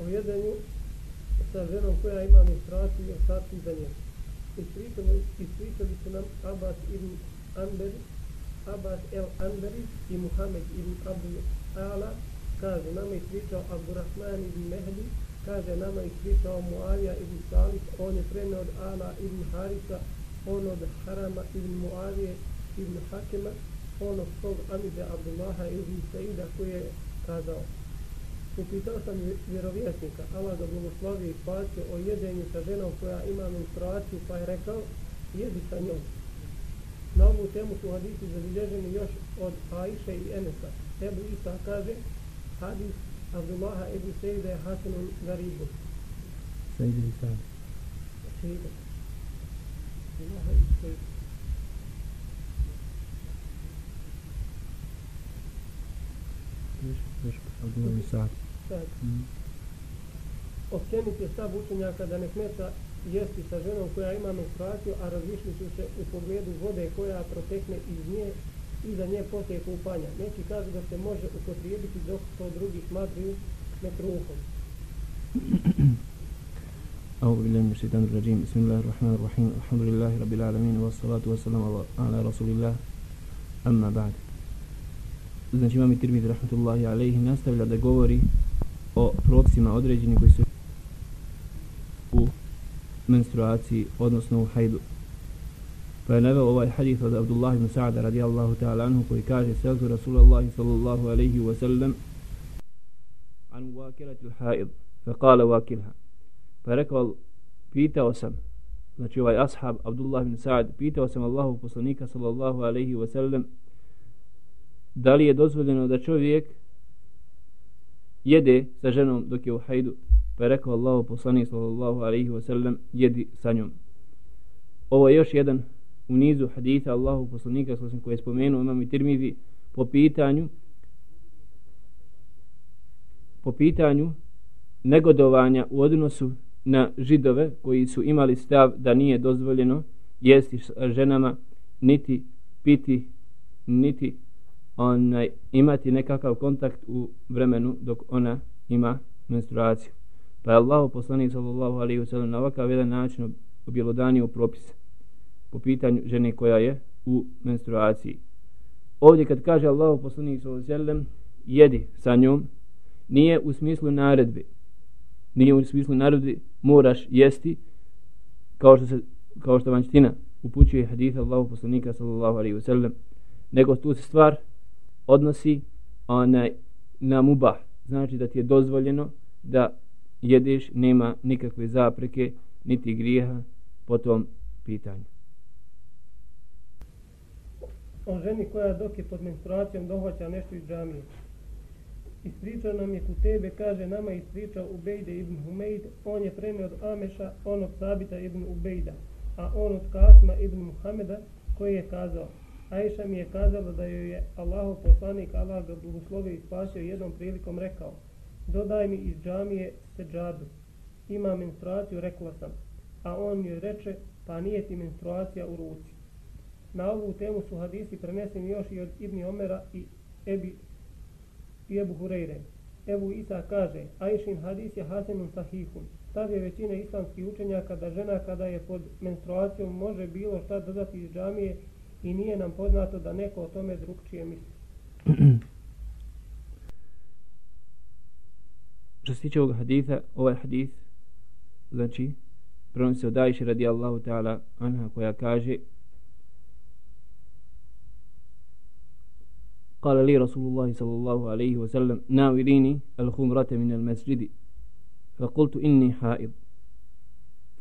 o jedenju sa ženom koja ima menstruaciju i ostatku za nje. Ispričali, ispričali su nam Abbas ibn Amberi, Abbas el Amberi i Muhammed ibn Abdul Ala, kaže, nama ispričao Abdurrahman ibn Mehdi, kaže, nama ispričao Muavija ibn Salih, on je preneo od Ala ibn Harisa, on od Harama ibn Muavije ibn Hakema, on od svog Amide Abdullaha ibn Saida koji je kazao, upitao sam vjerovjesnika, Allah ga blagoslovio i spasio o jedenju sa ženom koja ima menstruaciju, pa je rekao, jedi sa njom. Na ovu temu su hadisi zabilježeni još od Aisha i Enesa. Ebu Isa kaže, hadis Abdullaha ibn Sejda je Hasanun Garibu. Sejda i sad. Sejda. Abdullaha ibn Sejda. Još, još, Abdullaha ibn Sa'd. Sad. Mm. Općenit je stav učenjaka da ne smeta jesti sa ženom koja ima menstruaciju, a različni su se u pogledu vode koja protekne iz nje i za nje poslije kupanja. Neki kažu da se može upotrijebiti dok to drugi smatruju nekruhom. أعوذ بالله من الشيطان الرجيم بسم الله الرحمن الرحيم الحمد لله رب العالمين والصلاة والسلام على رسول الله أما بعد Znači imam i Tirmidhi rahmatullahi alaihi nastavlja da govori o propisima određeni koji su u menstruaciji, odnosno u hajdu. Pa je naveo ovaj hadith od Abdullah ibn Sa'da radijallahu ta'ala anhu koji kaže Seltu Rasulallah sallallahu alaihi wa sallam an wakilati l-haid fa kala wakilha pa rekao pitao sam znači ovaj ashab Abdullah ibn Sa'd pitao sam Allahu poslanika sallallahu alaihi wa sallam da li je dozvoljeno da čovjek jede sa ženom dok je u hajdu. Pa je rekao Allah poslanik sallallahu alaihi wa sallam jedi sa njom. Ovo je još jedan u nizu haditha Allahu poslanika sallallahu koje je spomenuo imam i tirmizi po pitanju po pitanju negodovanja u odnosu na židove koji su imali stav da nije dozvoljeno jesti s ženama niti piti niti onaj, imati nekakav kontakt u vremenu dok ona ima menstruaciju. Pa je Allah poslanik sallallahu alaihi wa sallam na ovakav jedan način objelodanio propis po pitanju žene koja je u menstruaciji. Ovdje kad kaže Allah poslanik sallallahu alaihi wa sallam jedi sa njom, nije u smislu naredbe. Nije u smislu naredbe moraš jesti kao što se kao što vanština upućuje hadith Allahu poslanika sallallahu alaihi wa sallam nego tu se stvar odnosi onaj na mubah. Znači da ti je dozvoljeno da jedeš nema nikakve zapreke niti grijeha po tom pitanju. O ženi koja dok je pod menstruacijom dohvaća nešto iz džamije. Ispričao nam je tebe kaže nama ispričao Ubejde ibn Humeid, on je premio od Ameša, on od Sabita ibn Ubejda, a on od Kasma ibn Muhameda, koji je kazao, Ajša mi je kazala da joj je Allahov poslanik, Allah ga blagoslovi i spasio jednom prilikom rekao, dodaj mi iz džamije seđadu, ima menstruaciju, rekla sam, a on joj reče, pa nije ti menstruacija u ruci. Na ovu temu su hadisi preneseni još i od Ibni Omera i Ebi i Ebu Hureyre. Ebu Isa kaže, Ajšin hadis je hasenun sahihun. Stav je većine islamskih učenjaka da žena kada je pod menstruacijom može bilo šta dodati iz džamije i nije nam poznato da neko o tome drugčije misli. Što se tiče ovog haditha, ovaj hadith, znači, prenosi se od Ajši radijallahu ta'ala anha koja kaže قال لي رسول الله صلى الله عليه وسلم ناوليني الخمرة من المسجد فقلت إني حائض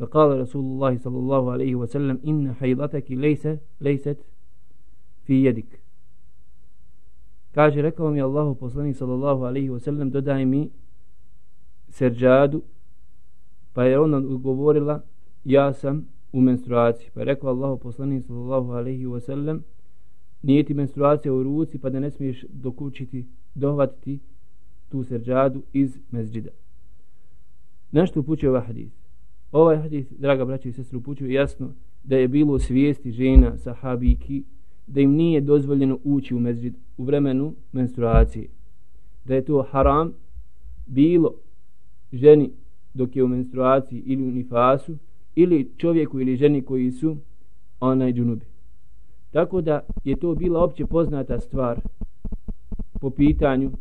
فقال رسول الله صلى الله عليه وسلم إن حيضتك ليس ليست في يدك kaže rekao mi Allahu poslanik sallallahu alejhi ve sellem dodaj mi serđadu pa je ona odgovorila ja sam u menstruaciji pa je rekao Allahu poslanik sallallahu alejhi ve sellem nije ti menstruacija u ruci pa da ne smiješ dokučiti, dohvatiti tu serđadu iz mezđida. Nešto upućuje ovaj hadis? Ovaj hadis, draga braća i sestre, upućuje jasno da je bilo svijesti žena sahabiki da im nije dozvoljeno ući u mezđid u vremenu menstruacije. Da je to haram bilo ženi dok je u menstruaciji ili u nifasu ili čovjeku ili ženi koji su onaj džunubi. Tako da je to bila opće poznata stvar po pitanju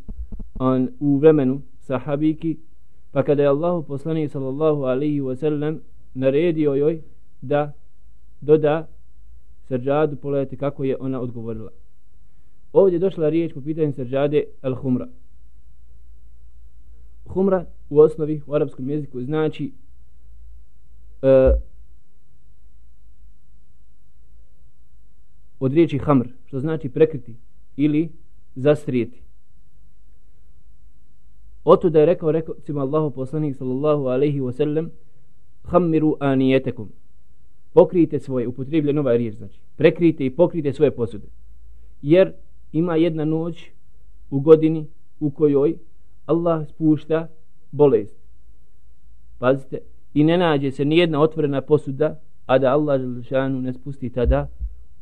on, u vremenu sahabiki pa kada je Allah poslanik sallallahu alaihi wa sallam naredio joj da doda srđadu pogledajte kako je ona odgovorila. Ovdje je došla riječ po pitanju srđade al-humra. Humra u osnovi u arapskom jeziku znači uh, od riječi hamr, što znači prekriti ili zastrijeti. Oto da je rekao, rekao cima Allahu poslanik sallallahu alaihi wa sallam hammiru anijetekum. Pokrijte svoje, upotrebljen nova riječ, znači, prekrijte i pokrijte svoje posude. Jer ima jedna noć u godini u kojoj Allah spušta bolest. Pazite, i ne nađe se nijedna otvorena posuda, a da Allah želešanu ne spusti tada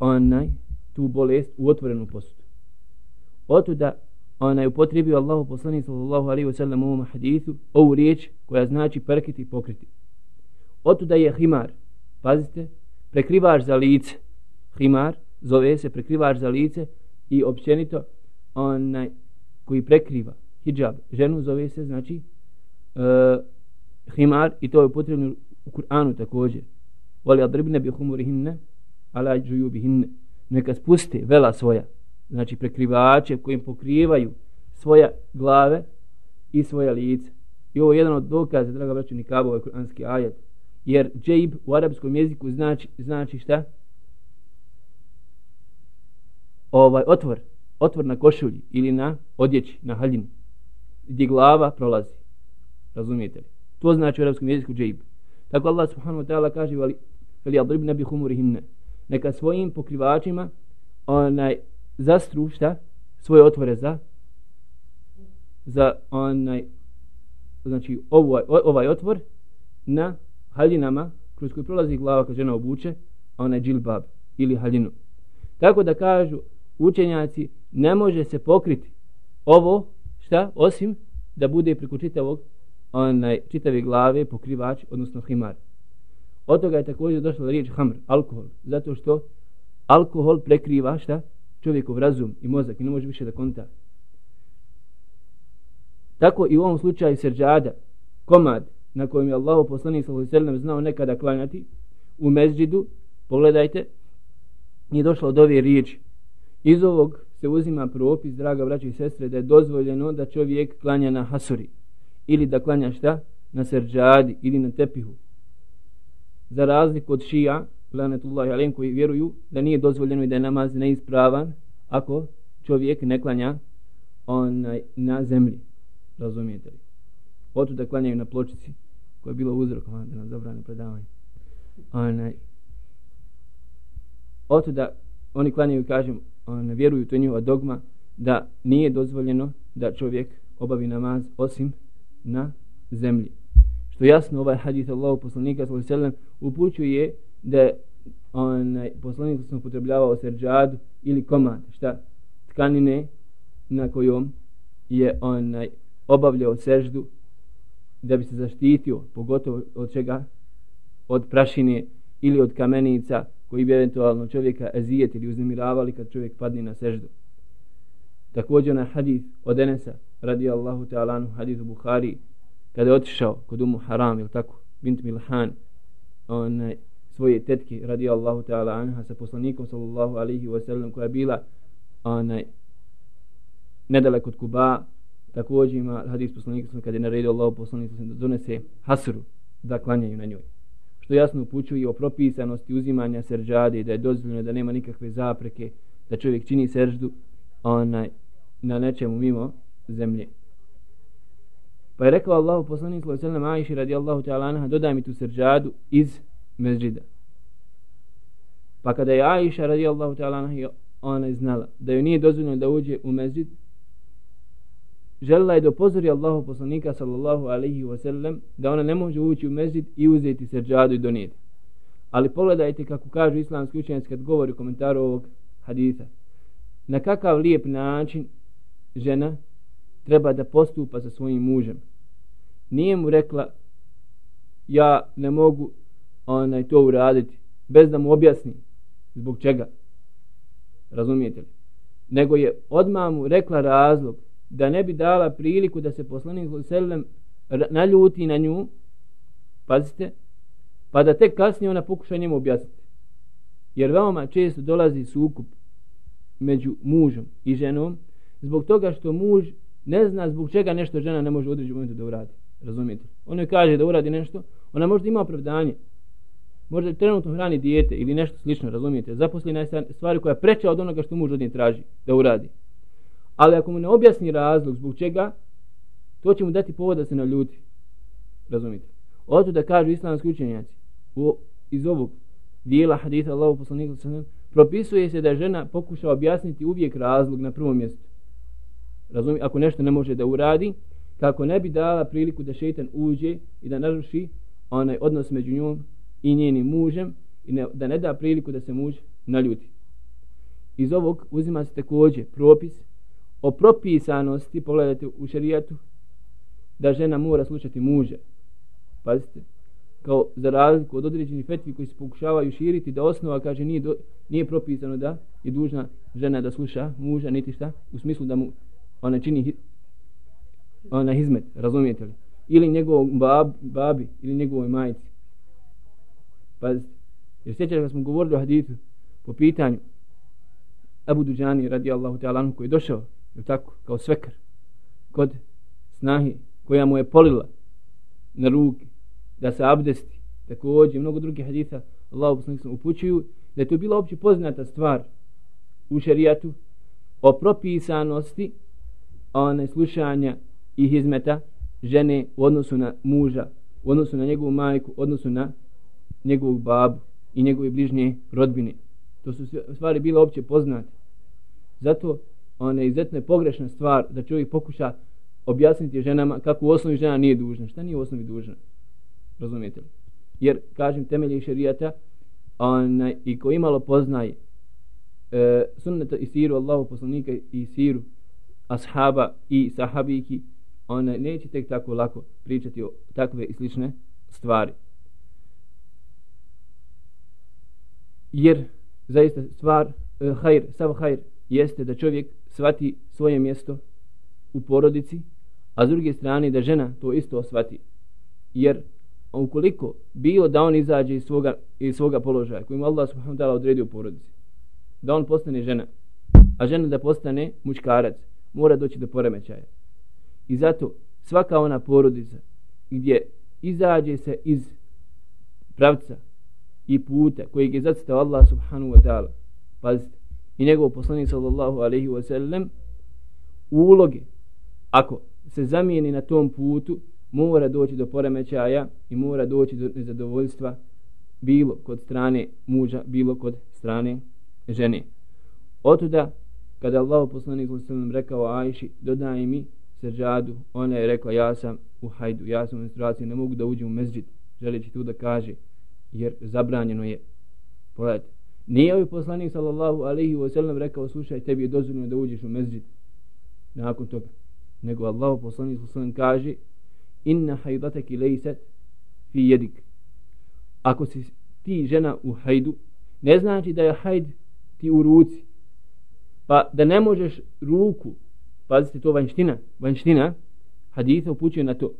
onaj tu bolest u otvorenu posudu. Oto onaj upotrijebio Allahu poslanik sallallahu alaihi wa sallam u ovom hadisu ovu riječ koja znači perkiti i pokriti. Oto da je himar, pazite, prekrivač za lice, himar, zove se prekrivač za lice i općenito onaj koji prekriva hijab, ženu zove se znači e, himar i to je potrebno u Kur'anu također. Wali adribne bi humurihinne, ala džujubihinne. Neka spuste vela svoja, znači prekrivače kojim pokrivaju svoja glave i svoja lice. I ovo je jedan od dokaza, draga braću, nikabo, ovaj kuranski ajet. Jer džejb u arapskom jeziku znači, znači šta? Ovaj otvor, otvor na košulji ili na odjeći, na haljini, gdje glava prolazi. Razumijete li? To znači u arapskom jeziku džejb. Tako Allah subhanahu wa ta'ala kaže veli, adribna adrib nebi humurihinne. Neka svojim pokrivačima onaj zastru šta? Svoje otvore za za onaj znači ovaj, ovaj otvor na haljinama kroz koji prolazi glava kad žena obuče onaj džilbab ili haljinu. Tako da kažu učenjaci ne može se pokriti ovo šta osim da bude preko čitavog onaj čitave glave pokrivač odnosno himar. Od toga je također došla riječ hamr, alkohol, zato što alkohol prekriva šta čovjekov razum i mozak i ne može više da konta. Tako i u ovom slučaju srđada, komad na kojem je Allah poslanik sallallahu znao nekada klanjati u mezđidu, pogledajte, nije došlo od ove riječi. Iz ovog se uzima propis, draga braće i sestre, da je dozvoljeno da čovjek klanja na hasuri ili da klanja šta? Na srđadi ili na tepihu. Za razliku od šija, lanetullahi alim, koji vjeruju da nije dozvoljeno i da je namaz neispravan ako čovjek ne klanja onaj, na zemlji. Razumijete li? otu da klanjaju na pločici koja je bila uzrok da nam zabrane predavanje. Onaj, otu da oni klanjaju, kažem, on, vjeruju, to je njihova dogma, da nije dozvoljeno da čovjek obavi namaz osim na zemlji. Što jasno ovaj hadith Allahu poslanika sallallahu alejhi ve sellem upućuje da onaj poslanik sam upotrebljavao serđadu ili komad, šta tkanine na kojom je onaj obavljao seždu da bi se zaštitio, pogotovo od čega? Od prašine ili od kamenica koji bi eventualno čovjeka ezijet ili uznemiravali kad čovjek padne na seždu. Također na hadith od Enesa, radi Allahu ta'ala anhu, Buhari Bukhari, kada je otišao kod umu Haram, ili tako, bint Milhan, onaj, svoje tetke radi Allahu ta'ala anha sa poslanikom sallallahu alaihi wa sallam koja je bila onaj nedalek od Kuba također ima hadis poslanika kada je naredio Allahu poslanika da donese hasru da klanjaju na njoj. Što jasno upućuje o propisanosti uzimanja serđade da je dozvoljeno da nema nikakve zapreke da čovjek čini serždu onaj na nečemu mimo zemlje. Pa je rekao Allahu poslanik sallallahu alejhi ve sellem Ajši radijallahu ta'ala anha dodaj mi tu serđadu iz mezđida. Pa kada je Aisha radijallahu ta'ala ona je znala da joj nije dozvoljeno da uđe u mezđid, želila je da upozori Allahu poslanika sallallahu alaihi wa sallam da ona ne može ući u mezđid i uzeti srđadu i donijeti. Ali pogledajte kako kažu islamski učenjaci kad govori komentaru ovog hadisa. Na kakav lijep način žena treba da postupa sa svojim mužem. nije mu rekla ja ne mogu onaj to uraditi bez da mu objasni zbog čega. Razumijete li? Nego je odmah mu rekla razlog da ne bi dala priliku da se poslanik selem naljuti na nju pazite pa da tek kasnije ona pokuša njemu objasniti. Jer veoma često dolazi sukup među mužom i ženom zbog toga što muž ne zna zbog čega nešto žena ne može u određenom momentu da uradi. Razumijete ona kaže da uradi nešto ona možda ima opravdanje možda trenutno hrani dijete ili nešto slično razumijete? Zaposlena je stvari koja preča od onoga što muž od nje traži da uradi. Ali ako mu ne objasni razlog zbog čega to će mu dati povod da se naljuti. Razumijete? Oto da kažu islamski učenjaci u, iz ovog dijela haditha Allahu poslanika sallam propisuje se da žena pokuša objasniti uvijek razlog na prvom mjestu. Razumijete ako nešto ne može da uradi kako ne bi dala priliku da šeitan uđe i da naruši onaj odnos među njom i njenim mužem i ne, da ne da priliku da se muž naljuti. Iz ovog uzima se također propis o propisanosti, pogledajte u šarijatu, da žena mora slušati muža. Pazite, kao za razliku od određenih fetvi koji se pokušavaju širiti, da osnova kaže nije, do, nije propisano da je dužna žena da sluša muža, niti šta, u smislu da mu ona čini ona hizmet, razumijete li? Ili njegovom bab, babi, ili njegovoj majici. Pazite. Jer sjećate kad smo govorili o hadithu po pitanju Abu Duđani radijallahu ta'ala koji je došao, je tako, kao svekar, kod snahi koja mu je polila na ruke, da se abdesti, također mnogo drugih haditha Allahu poslanik upućuju da je to bila opće poznata stvar u šerijatu o propisanosti one slušanja i hizmeta žene u odnosu na muža, u odnosu na njegovu majku, u odnosu na njegovog babu i njegove bližnje rodbine. To su stvari bile opće poznate. Zato ona je izuzetno pogrešna stvar da čovjek pokuša objasniti ženama kako u osnovi žena nije dužna. Šta nije u osnovi dužna? Razumijete li? Jer, kažem, temelje šerijata ona, i ko imalo poznaje e, sunneta i siru Allahu poslanika i siru ashaba i sahabiki, ona neće tek tako lako pričati o takve i slične stvari. Jer zaista stvar uh, hajr, sav hajr jeste da čovjek svati svoje mjesto u porodici, a s druge strane da žena to isto osvati. Jer ukoliko bio da on izađe iz svoga, iz svoga položaja kojim Allah subhanahu ta'ala odredio u porodici, da on postane žena, a žena da postane muškarac, mora doći do poremećaja. I zato svaka ona porodica gdje izađe se iz pravca i puta kojeg je zacitao Allah subhanahu wa ta'ala. Pazite. I njegov poslanik sallallahu alaihi wa sallam uloge ako se zamijeni na tom putu mora doći do poremećaja i mora doći do nezadovoljstva bilo kod strane muža bilo kod strane žene. Otuda kada Allah poslanik sallallahu alaihi wa sallam rekao Ajši dodaj mi srđadu ona je rekla ja sam u hajdu ja sam u menstruaciji ne mogu da uđem u mezđid želeći tu da kaže jer zabranjeno je pogledajte nije ovaj poslanik sallallahu alaihi wa sallam rekao slušaj tebi je dozvoljeno da uđeš u mezđid nakon toga. Nego Allah poslanik sallallahu alaihi kaže inna hajdataki lejset fi jedik ako si ti žena u hajdu ne znači da je hajd ti u ruci. Pa da ne možeš ruku pazite to vanština vanština haditha upućuje na to.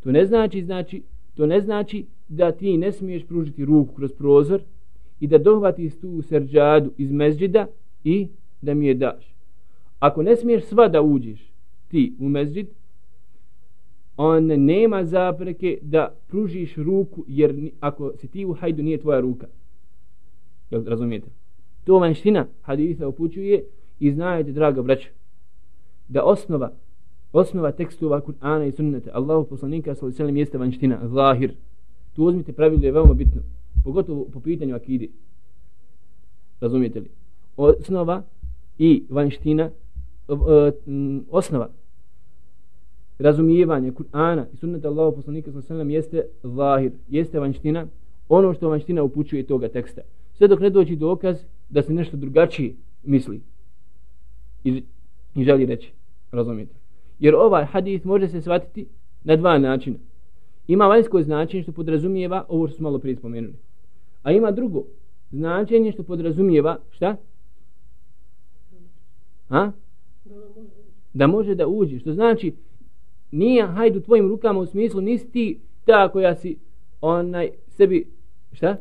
To ne znači znači to ne znači da ti ne smiješ pružiti ruku kroz prozor i da dohvatiš tu serđadu iz mezđida i da mi je daš. Ako ne smiješ sva da uđeš ti u mezđid, on nema zapreke da pružiš ruku, jer ako si ti u hajdu nije tvoja ruka. Jel razumijete? To vanština haditha upućuje i znajete, draga braća, da osnova osnova tekstova Kur'ana i sunnete Allahu poslanika sallallahu alejhi ve sellem jeste vanština zahir tu uzmite pravilo je veoma bitno pogotovo po pitanju akide. Razumijete li? Osnova i vanština e, osnova razumijevanje Kur'ana i sunnete Allahu poslanika sallallahu alejhi ve jeste zahir jeste vanština. Ono što vanština upućuje toga teksta. Sve dok ne dođe dokaz da se nešto drugačije misli i, i želi reći. Razumijete Jer ovaj hadis može se shvatiti na dva načina. Ima vanjsko značenje što podrazumijeva ovo što smo malo prije spomenuli. A ima drugo značenje što podrazumijeva šta? Ha? Da može da uđe. Što znači nije hajdu tvojim rukama u smislu nisi ti ta koja si onaj sebi šta?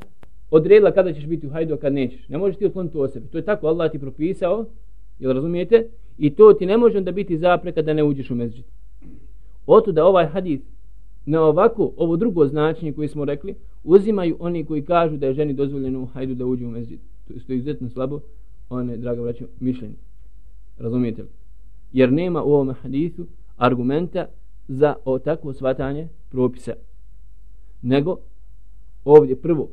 Odredila kada ćeš biti u hajdu a kad nećeš. Ne možeš ti otkloniti o sebi. To je tako Allah ti propisao. Jel razumijete? I to ti ne može da biti zapreka da ne uđeš u mezđit. Oto da ovaj hadis na ovako, ovo drugo značenje koje smo rekli, uzimaju oni koji kažu da je ženi dozvoljeno u hajdu da uđe u mezid. To je izuzetno slabo, one, draga braćo, mišljenje. Razumijete li? Jer nema u ovom hadisu argumenta za o takvo svatanje propisa. Nego, ovdje prvo,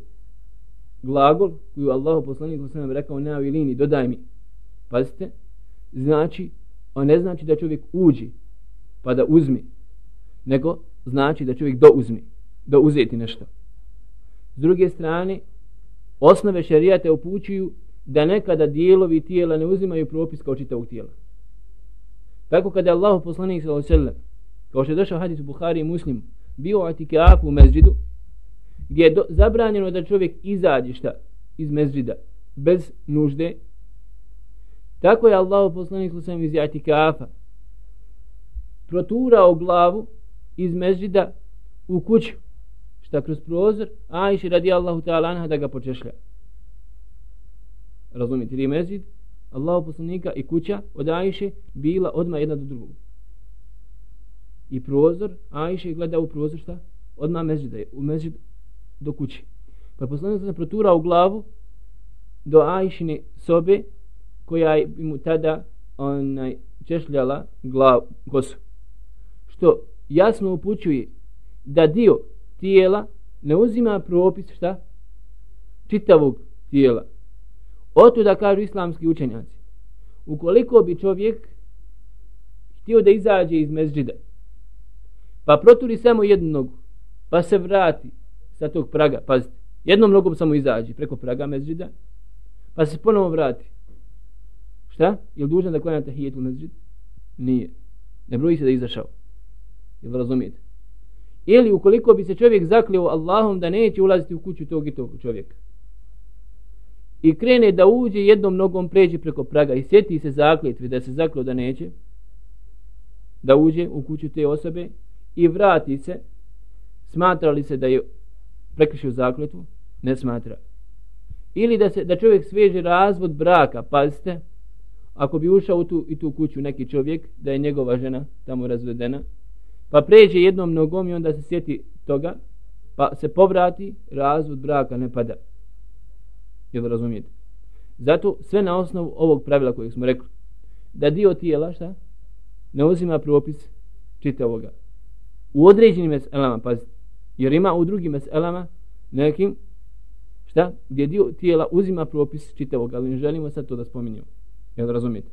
glagol koju Allah poslanik sam rekao na lini, dodaj mi. Pazite, znači, on ne znači da čovjek uđi pa da uzmi, nego znači da čovjek douzmi, da uzeti nešto. S druge strane, osnove šarijate upućuju da nekada dijelovi tijela ne uzimaju propis kao čitavog tijela. Tako kada je Allah poslanik sallallahu kao što je došao hadis u Buhari i Muslim, bio atikafu u mezđidu, gdje je do, zabranjeno da čovjek izađe šta iz mezđida bez nužde, tako je Allah poslanik sallallahu iz atikafa proturao glavu iz mezida u kuću, šta kroz prozor, a iši radi Allahu ta'ala anha da ga počešlja. Razumite li mezid Allahu poslanika i kuća od Ajše bila odma jedna do drugog. I prozor, Ajše gleda u prozor šta? Odma mezida je, u mezid do kuće. Pa poslanik se protura u glavu do Ajšine sobe koja je mu tada onaj češljala glavu, kosu. Što jasno upućuje da dio tijela ne uzima propis šta? Čitavog tijela. Oto da kažu islamski učenjaci. Ukoliko bi čovjek htio da izađe iz mezđida, pa proturi samo jednu nogu, pa se vrati sa tog praga, pazite, jednom nogom samo izađe preko praga mezđida, pa se ponovo vrati. Šta? Je li dužan da klanjate hijetu mezđid? Nije. Ne broji se da je izašao. Jel razumijete? Ili ukoliko bi se čovjek zaklio Allahom da neće ulaziti u kuću tog i tog čovjeka. I krene da uđe jednom nogom pređe preko praga i sjeti se zakljetvi da se zaklio da neće da uđe u kuću te osobe i vrati se smatra li se da je prekršio zakljetvu? Ne smatra. Ili da se da čovjek sveže razvod braka, pazite, ako bi ušao u tu, i tu kuću neki čovjek, da je njegova žena tamo razvedena, pa pređe jednom nogom i onda se sjeti toga, pa se povrati, razvod braka ne pada. Jel razumijete? Zato sve na osnovu ovog pravila kojeg smo rekli, da dio tijela, šta? Ne uzima propis čitavoga. U određenim meselama, pazite, jer ima u drugim meselama nekim, šta? Gdje dio tijela uzima propis čitavoga, ali ne želimo sad to da spominjemo. Jel razumijete?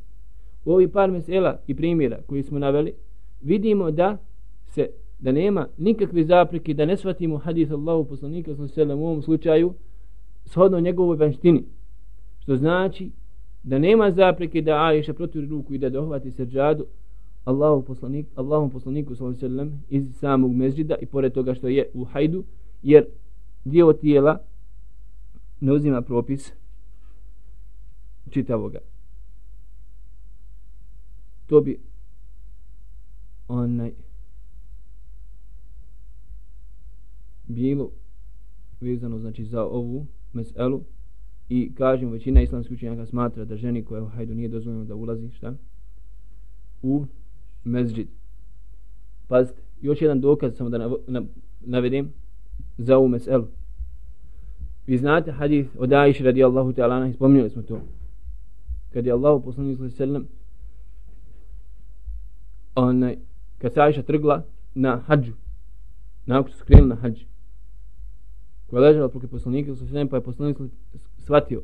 U ovih par mesela i primjera koji smo naveli, vidimo da se da nema nikakve zapreke da ne shvatimo hadis Allahu poslanika sallallahu u ovom slučaju shodno njegovoj vanštini što znači da nema zapreke da Aisha protiv ruku i da dohvati srđadu Allahu poslanik Allahu poslaniku sallallahu alejhi iz samog mezđida i pored toga što je u hajdu jer dio tijela ne uzima propis čitavoga. To bi onaj bilo vezano znači za ovu meselu. I kažem većina islamskih učenjaka smatra da ženi koja u hajdu nije dozvoljeno da ulazi šta? U mezđid. Pazite još jedan dokaz samo da navedem za ovu meselu. Vi znate hadith od Aisha radijallahu ta'ala spominjali smo to. Kad je Allah poslanik sallallahu alejhi ve onaj kad se Aisha trgla na hadžu nakon su skrenuli na hadžu koja je ležala protiv poslanika, pa je poslanik shvatio.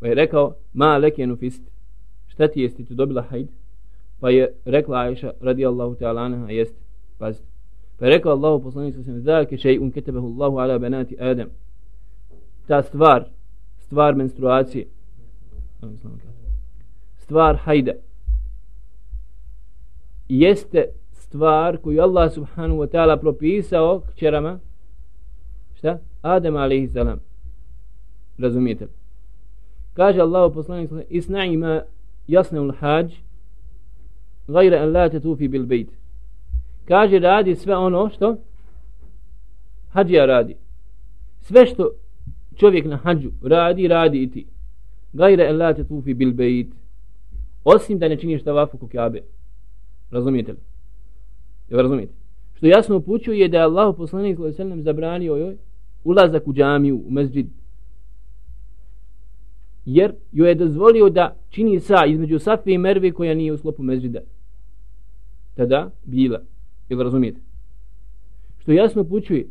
Pa je rekao, ma lekenu fist, šta ti jesti, tu dobila hajd? Pa je rekla Aisha, radi Allahu ta'ala anha, jest, pazite. Pa je rekao Allahu poslanik sa sveme, zake šej un ketebehu Allahu ala benati Adam Ta stvar, stvar menstruacije, stvar hajda, jeste stvar koju Allah subhanahu wa ta'ala propisao kćerama šta? Adem a.s. Razumijete razumijete kaže Allah poslanik isna'i ma jasne ul hađ Gajra an la tetufi bil bejt kaže radi sve ono što hađija radi. Sve što čovjek na hađu radi, radi i ti. Gajra an la tetufi bil bejt osim da ne činiš tavafu ku kjabe razumijete li? Jel razumijete? Što jasno upućuje da je Allah poslanik sallallahu alejhi ve sellem zabranio joj ulazak u džamiju, u mezđid. Jer joj je dozvolio da čini sa između Safe i Merve koja nije u sklopu mezđida. Tada bila. Jel razumijete? Što jasno pućuje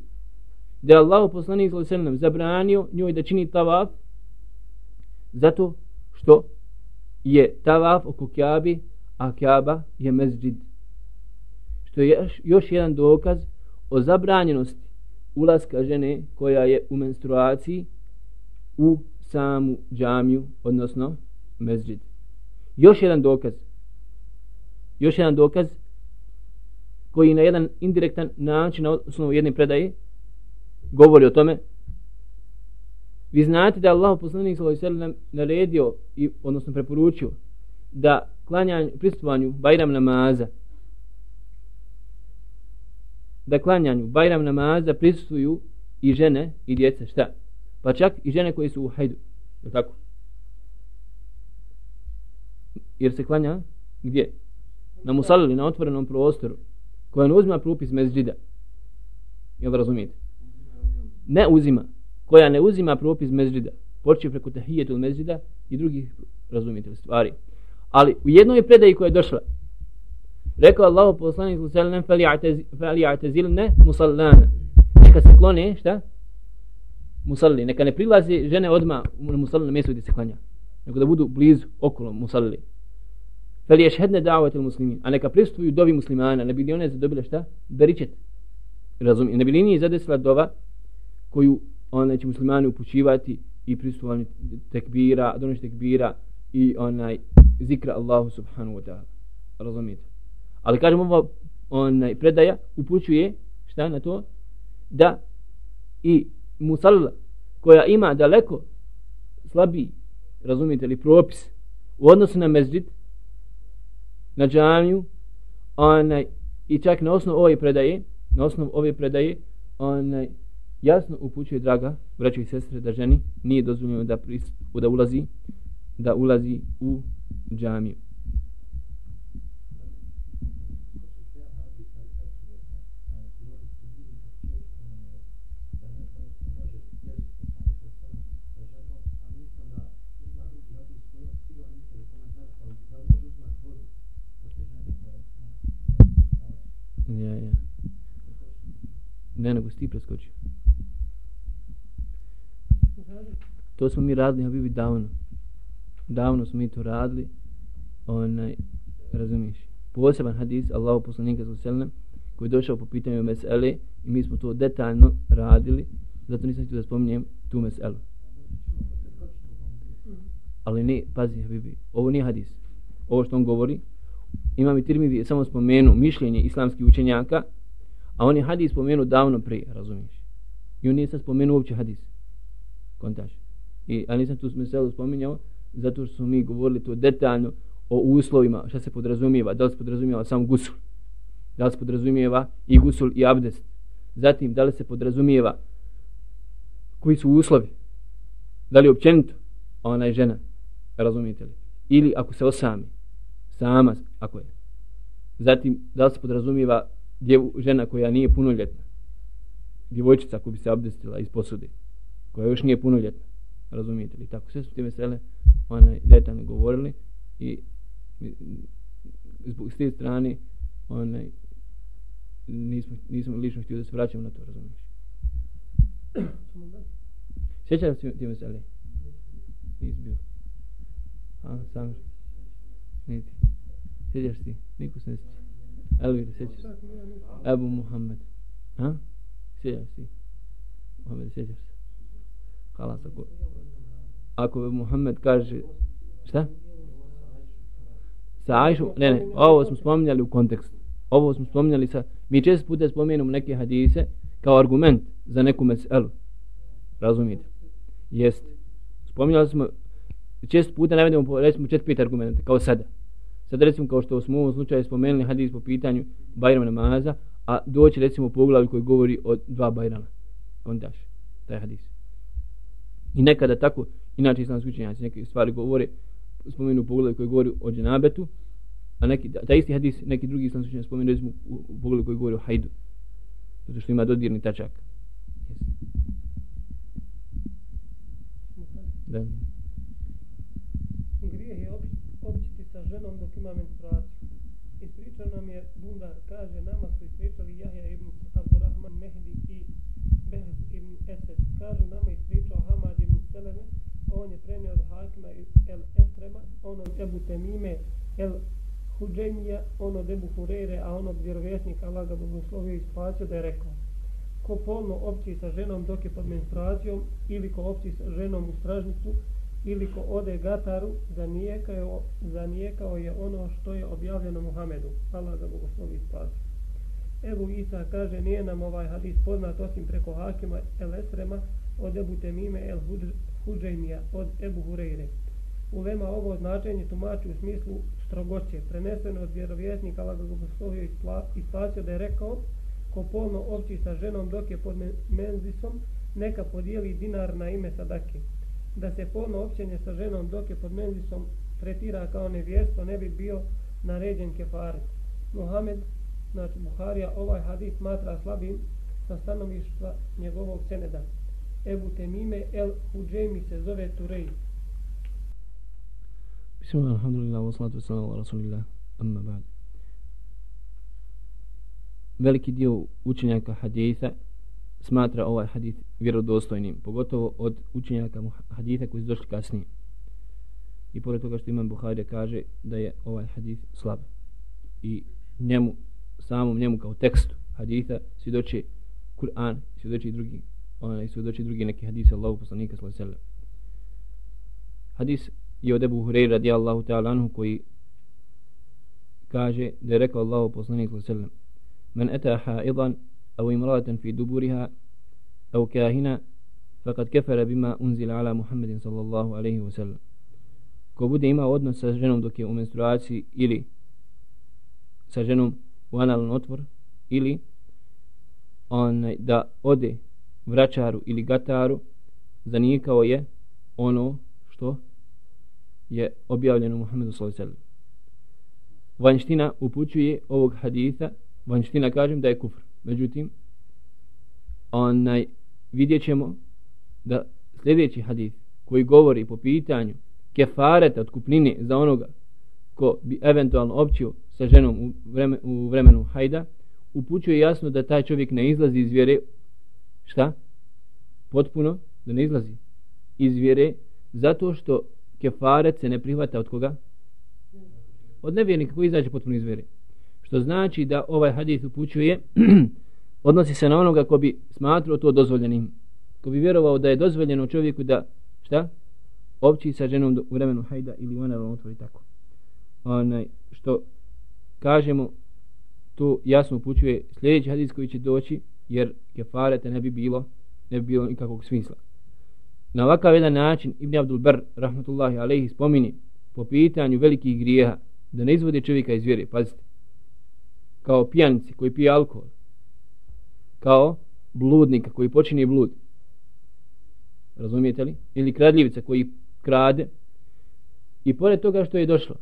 da je Allah poslanik sallam zabranio njoj da čini tavaf zato što je tavaf oko Kjabi, a Kjaba je mezđid što je još, još jedan dokaz o zabranjenosti ulaska žene koja je u menstruaciji u samu džamiju, odnosno mezđid. Još jedan dokaz. Još jedan dokaz koji na jedan indirektan način na osnovu jedne predaje govori o tome. Vi znate da Allah poslanik sallallahu alejhi ve sellem naredio i odnosno preporučio da klanjanje pristupovanju Bajram namaza da klanjanju Bajram namaza prisustuju i žene i djeca, šta? Pa čak i žene koje su u hajdu, je tako? Jer se klanja gdje? Na musalili, na otvorenom prostoru, koja ne uzima propis mezđida. Jel razumijete? Ne uzima. Koja ne uzima propis mezđida. Počeo preko tahijetul mezđida i drugih, razumijete stvari. Ali u jednoj predaji koja je došla, Rekao Allahu poslanik sallallahu alejhi ve sellem musallana. Neka se klone, šta? Musalli, neka ne prilazi žene odma u musallina mjesto gdje se klanja. Nego da budu blizu, okolo musalli. Fali yashhadna da'wat al-muslimin. A neka pristuju dovi muslimana, ne bili one zadobile šta? Beričet. Razumije. Ne bili nije zadesila dova koju onaj će muslimani upućivati i pristupanje tekbira, donošenje tekbira i onaj zikra Allahu subhanahu wa ta'ala. Razumijete? Ali kažemo ova onaj predaja upućuje šta na to? Da i musalla koja ima daleko slabi razumijete li propis u odnosu na mezđid na džamiju onaj i čak na osnovu ove predaje na osnovu ove predaje onaj jasno upućuje draga braćo i sestre da ženi nije dozvoljeno da, da ulazi da ulazi u džamiju. Si ti preskočio. To smo mi radili, ja bi davno. Davno smo mi to radili. Onaj, razumiješ. Poseban hadis, Allahu poslanika sa selnem, koji je došao po pitanju mesele i mi smo to detaljno radili, zato nisam htio da spominjem tu meselu. Ali ne, pazi, Habibi, ovo nije hadis. Ovo što on govori, imam i Tirmidhi je samo spomenu mišljenje islamskih učenjaka, a on je hadis spomenuo davno prije, razumiješ? I on nije sad spomenuo uopće hadis. Kontaš. I, a nisam tu smeselu spominjao, zato što smo mi govorili to detaljno o uslovima, šta se podrazumijeva, da li se podrazumijeva sam gusul, da li se podrazumijeva i gusul i abdest. Zatim, da li se podrazumijeva koji su uslovi, da li općenito ona je žena, razumijete li? Ili ako se osami, sama, ako je. Zatim, da li se podrazumijeva djev, žena koja nije punoljetna? Djevojčica koja bi se abdestila iz posude, koja još nije punoljetna. Razumijete li? Tako, sve su te vesele onaj, detaljno govorili i zbog s te strane onaj, nismo, nismo lično htio da se vraćamo na to, razumiješ? Sjećaš se ti vesele? Nisi bio. A, sam. Niti. Sjećaš ti? Niko se ne sjeća. Elvira, sjećaš se? Ebu Muhammed. Ha? Sjećaš se? Muhammed, sjećaš se? Halas, ako... Ako Muhammed kaže... Šta? Sa Ajšu? Ne, ne, ovo smo spominjali u kontekstu. ovo smo spominjali sa, mi često puta spomenemo neke hadise kao argument za neku meselu. Razumijete? Jest. Spominjali smo, često puta navedemo po, recimo, četiri pet argumenta, kao sada. Sad recimo kao što smo u ovom slučaju spomenuli hadis po pitanju Bajram namaza, a doći recimo u poglavi koji govori o dva Bajrama. Kontaš, taj hadis. I nekada tako, inače islamski učenjaci neke stvari govore, spomenu poglavi koji govori o dženabetu, a neki, taj isti hadis, neki drugi islamski učenjaci spomenu recimo u poglavi koji govori o hajdu. Zato što ima dodirni tačak. Da. Grijeh je opći sa ženom dok ima menstruaciju. Ispričao nam je Bundar, kaže, nama su ispričali Jahja ibn Abdurrahman Mehdi i Behz ibn Esed. Kažu, nama ispričao Hamad ibn Seleme, on je prenio od Hakima El Esrema, on od Ebu Temime, El Huđenija, on od Ebu Hurere, a on od vjerovjesnika Allah ga blagoslovio i spasio da je rekao ko polno opći sa ženom dok je pod menstruacijom ili ko opći sa ženom u stražnicu ili ko ode gataru zanijekao, zanijekao je ono što je objavljeno Muhamedu Allah ga bogoslovi i Ebu Isa kaže nije nam ovaj hadis poznat osim preko Hakima El Esrema od Ebu Temime El Huđajmija od Ebu Hureyre. U ovo značenje tumači u smislu strogoće, preneseno od vjerovjesnika Allah ga bogoslovio i spasio da je rekao ko polno opći sa ženom dok je pod menzisom, neka podijeli dinar na ime sadake. Da se polno općenje sa ženom dok je pod menzisom tretira kao nevjesto, ne bi bio naređen kefaret. Muhammed, znači Buharija, ovaj hadis smatra slabim sa stanovištva njegovog seneda. Ebu Temime el Uđemi se zove Turej. Bismillah, alhamdulillah, wa salatu wa salam rasulillah, amma ba'd veliki dio učenjaka haditha smatra ovaj hadith vjerodostojnim, pogotovo od učenjaka haditha koji su došli kasnije. I pored toga što Imam Buharija kaže da je ovaj hadith slab. I njemu, samom njemu kao tekstu haditha svjedoče Kur'an, svjedoče i drugi, onaj, svjedoče i drugi neki hadith Allahu poslanika s.a.v. Hadith je od Ebu Hureyra radijallahu ta'ala anhu koji kaže da je rekao Allahu poslanika s.a.v. Men eta ha'idan أو امرأة في دبورها أو كاهنا فقد كفر بما أنزل على محمد صلى الله عليه وسلم ko bude imao odnos sa ženom dok je u menstruaciji ili sa ženom u analan otvor ili on da ode vraćaru ili gataru zanikao je ono što je objavljeno Muhammedu s.a.v. Vanština upućuje ovog haditha vanština kažem da je kufr. Međutim, onaj, vidjet ćemo da sljedeći hadis koji govori po pitanju kefareta od kupnine za onoga ko bi eventualno općio sa ženom u, vreme, u vremenu hajda, upućuje jasno da taj čovjek ne izlazi iz vjere, šta? Potpuno, da ne izlazi iz vjere, zato što kefaret se ne prihvata od koga? Od nevjernika koji izađe potpuno iz vjere. Što znači da ovaj hadis upućuje odnosi se na onoga ko bi smatrao to dozvoljenim. Ko bi vjerovao da je dozvoljeno čovjeku da šta? Opći sa ženom u vremenu hajda ili ona otvori tako. Onaj, što kažemo to jasno upućuje sljedeći hadis koji će doći jer kefarete ne bi bilo ne bi bilo nikakvog smisla. Na ovakav jedan način Ibn Abdul Bar rahmatullahi alejhi spomini po pitanju velikih grijeha da ne izvode čovjeka iz vjere. Pazite, kao pijanice koji pije alkohol, kao bludnika koji počini blud, razumijete li? Ili kradljivica koji krade, i pored toga što je došlo,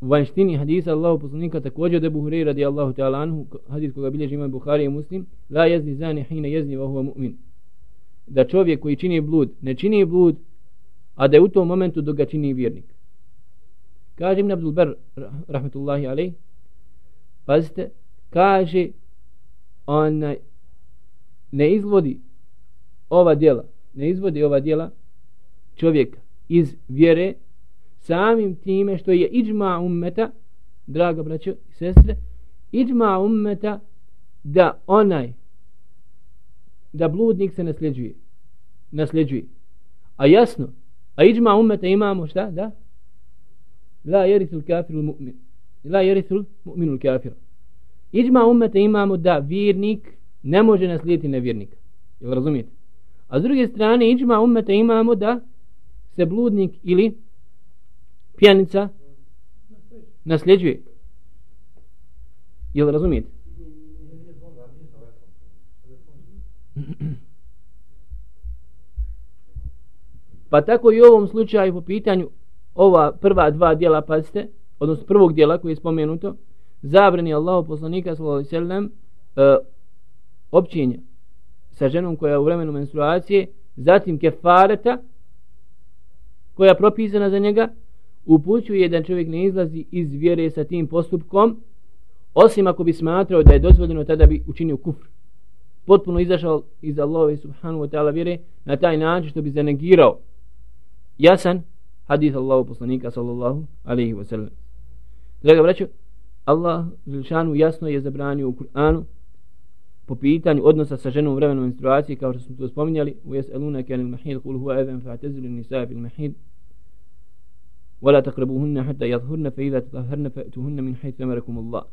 u vanštini hadisa Allahu poslanika također od Ebu Hurey radi Allahu ta'ala anhu, hadis koga bilježi imam Buhari i Muslim, la jezni zani hine jezni va huva mu'min. Da čovjek koji čini blud, ne čini blud, a da je u tom momentu dok ga čini vjernik. Kaže Ibn Abdul Bar, rahmetullahi alaih, pazite, kaže onaj ne izvodi ova djela, ne izvodi ova djela čovjeka iz vjere samim time što je iđma ummeta, draga braćo i sestre, iđma ummeta da onaj da bludnik se nasljeđuje nasljeđuje a jasno, a iđma ummeta imamo šta, da? La jeritul kafiru mu'min la jeritul mu'minul kafir Iđma umeta imamo da vjernik ne može naslijediti nevjernika. Jel razumijete? A s druge strane, iđma umeta imamo da se bludnik ili pjanica nasljeđuje. Jel razumijete? Pa tako i u ovom slučaju po pitanju ova prva dva dijela, pazite, odnosno prvog dijela koji je spomenuto, zabrani Allahu poslanika sallallahu alejhi ve sellem e, općenja sa ženom koja je u vremenu menstruacije, zatim kefareta koja je propisana za njega, upućuje da čovjek ne izlazi iz vjere sa tim postupkom, osim ako bi smatrao da je dozvoljeno tada bi učinio kufr. Potpuno izašao iz Allahove subhanahu wa ta'ala vjere na taj način što bi zanegirao jasan hadith Allahu poslanika sallallahu alaihi wa sallam. Draga braćo, Allah Želšanu jasno je zabranio u Kur'anu po pitanju odnosa sa ženom u vremenu menstruacije, kao što smo to spominjali, u jes eluna kjani il-mahid, kul huwa even fa'tezilu nisa'a fil mahid, ولا تقربوهن حتى يظهرن فإذا تطهرن فأتوهن من حيث أمركم الله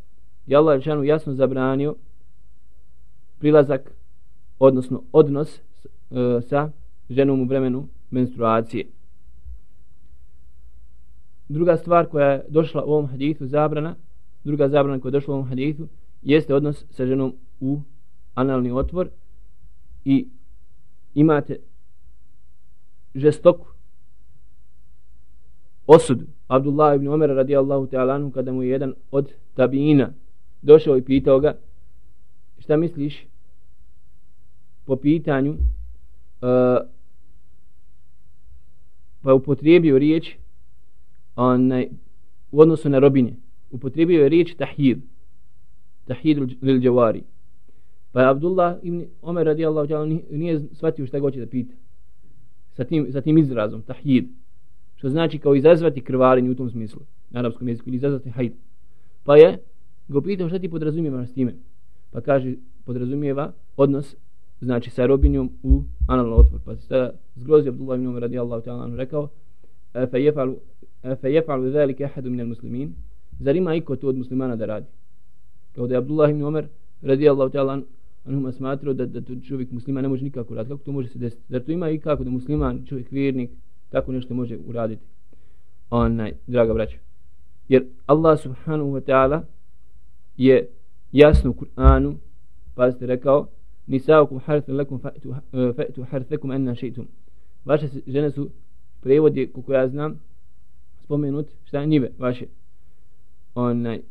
je Allah Žešanu jasno zabranio prilazak, odnosno odnos e, sa ženom u vremenu menstruacije. Druga stvar koja je došla u ovom hadithu zabrana, druga zabrana koja je došla u ovom hadithu, jeste odnos sa ženom u analni otvor i imate žestoku osudu. Abdullah ibn Omer radijallahu ta'ala kada mu je jedan od tabiina došao i pitao ga šta misliš po pitanju uh, pa je upotrijebio riječ onaj, u odnosu na robinje upotrijebio je riječ tahid tahid lil džavari pa je Abdullah ibn Omer radijallahu ta'ala nije shvatio šta hoće da pita sa tim, sa tim izrazom tahid što znači kao izazvati krvarenje u tom smislu na arapskom jeziku ili izazvati hajd pa je go pitao šta ti podrazumijeva s time. Pa kaže, podrazumijeva odnos, znači sa robinjom u analno otvor. Pa se sada zgrozi Abdullah ibn Umar radijallahu ta'ala rekao, fe jefalu, fe velike ahadu minel muslimin, zar ima iko to od muslimana da radi? Kao da je Abdullah ibn Umar radijallahu ta'ala anhuma smatrao da, da to čovjek muslima ne može nikako raditi. Kako to može se desiti? Zar to ima i kako da musliman, čovjek vjernik, tako nešto može uraditi? Onaj, draga braća. Jer Allah subhanahu wa ta'ala je jasno u Kur'anu pa ste rekao nisaukum harthun lakum fa'tu fa'tu harthakum anna shaytum vaše žene su prevod je kako ja znam spomenut šta je njive vaše? Onaj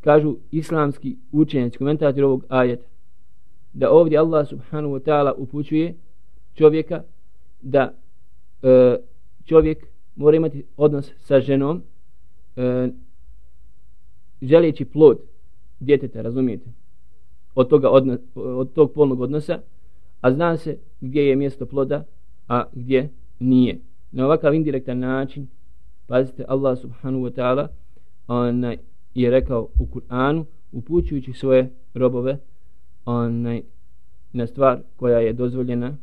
kažu islamski učenjaci komentator ovog ajeta da ovdje Allah subhanahu wa ta'ala upućuje čovjeka da e, čovjek mora imati odnos sa ženom e, želeći plod djeteta, razumijete, od, toga odno, od tog polnog odnosa, a zna se gdje je mjesto ploda, a gdje nije. Na ovakav indirektan način, pazite, Allah subhanahu wa ta'ala onaj, je rekao u Kur'anu, upućujući svoje robove onaj, na stvar koja je dozvoljena,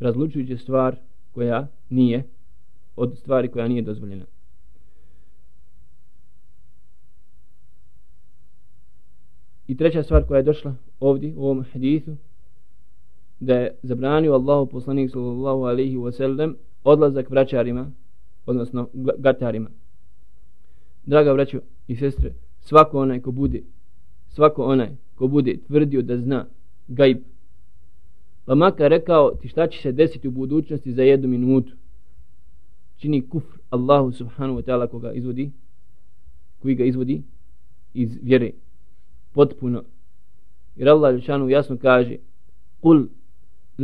razlučujući stvar koja nije, od stvari koja nije dozvoljena. I treća stvar koja je došla ovdje u ovom hadithu da je zabranio Allahu poslanik sallallahu alaihi wa sallam odlazak vraćarima odnosno gatarima. Draga braćo i sestre, svako onaj ko bude svako onaj ko bude tvrdio da zna gajb, pa makar rekao ti šta će se desiti u budućnosti za jednu minutu čini kufr Allahu subhanahu wa ta'ala koga izvodi koji ga izvodi iz vjere potpuno. Jer Allah Žešanu jasno kaže Kul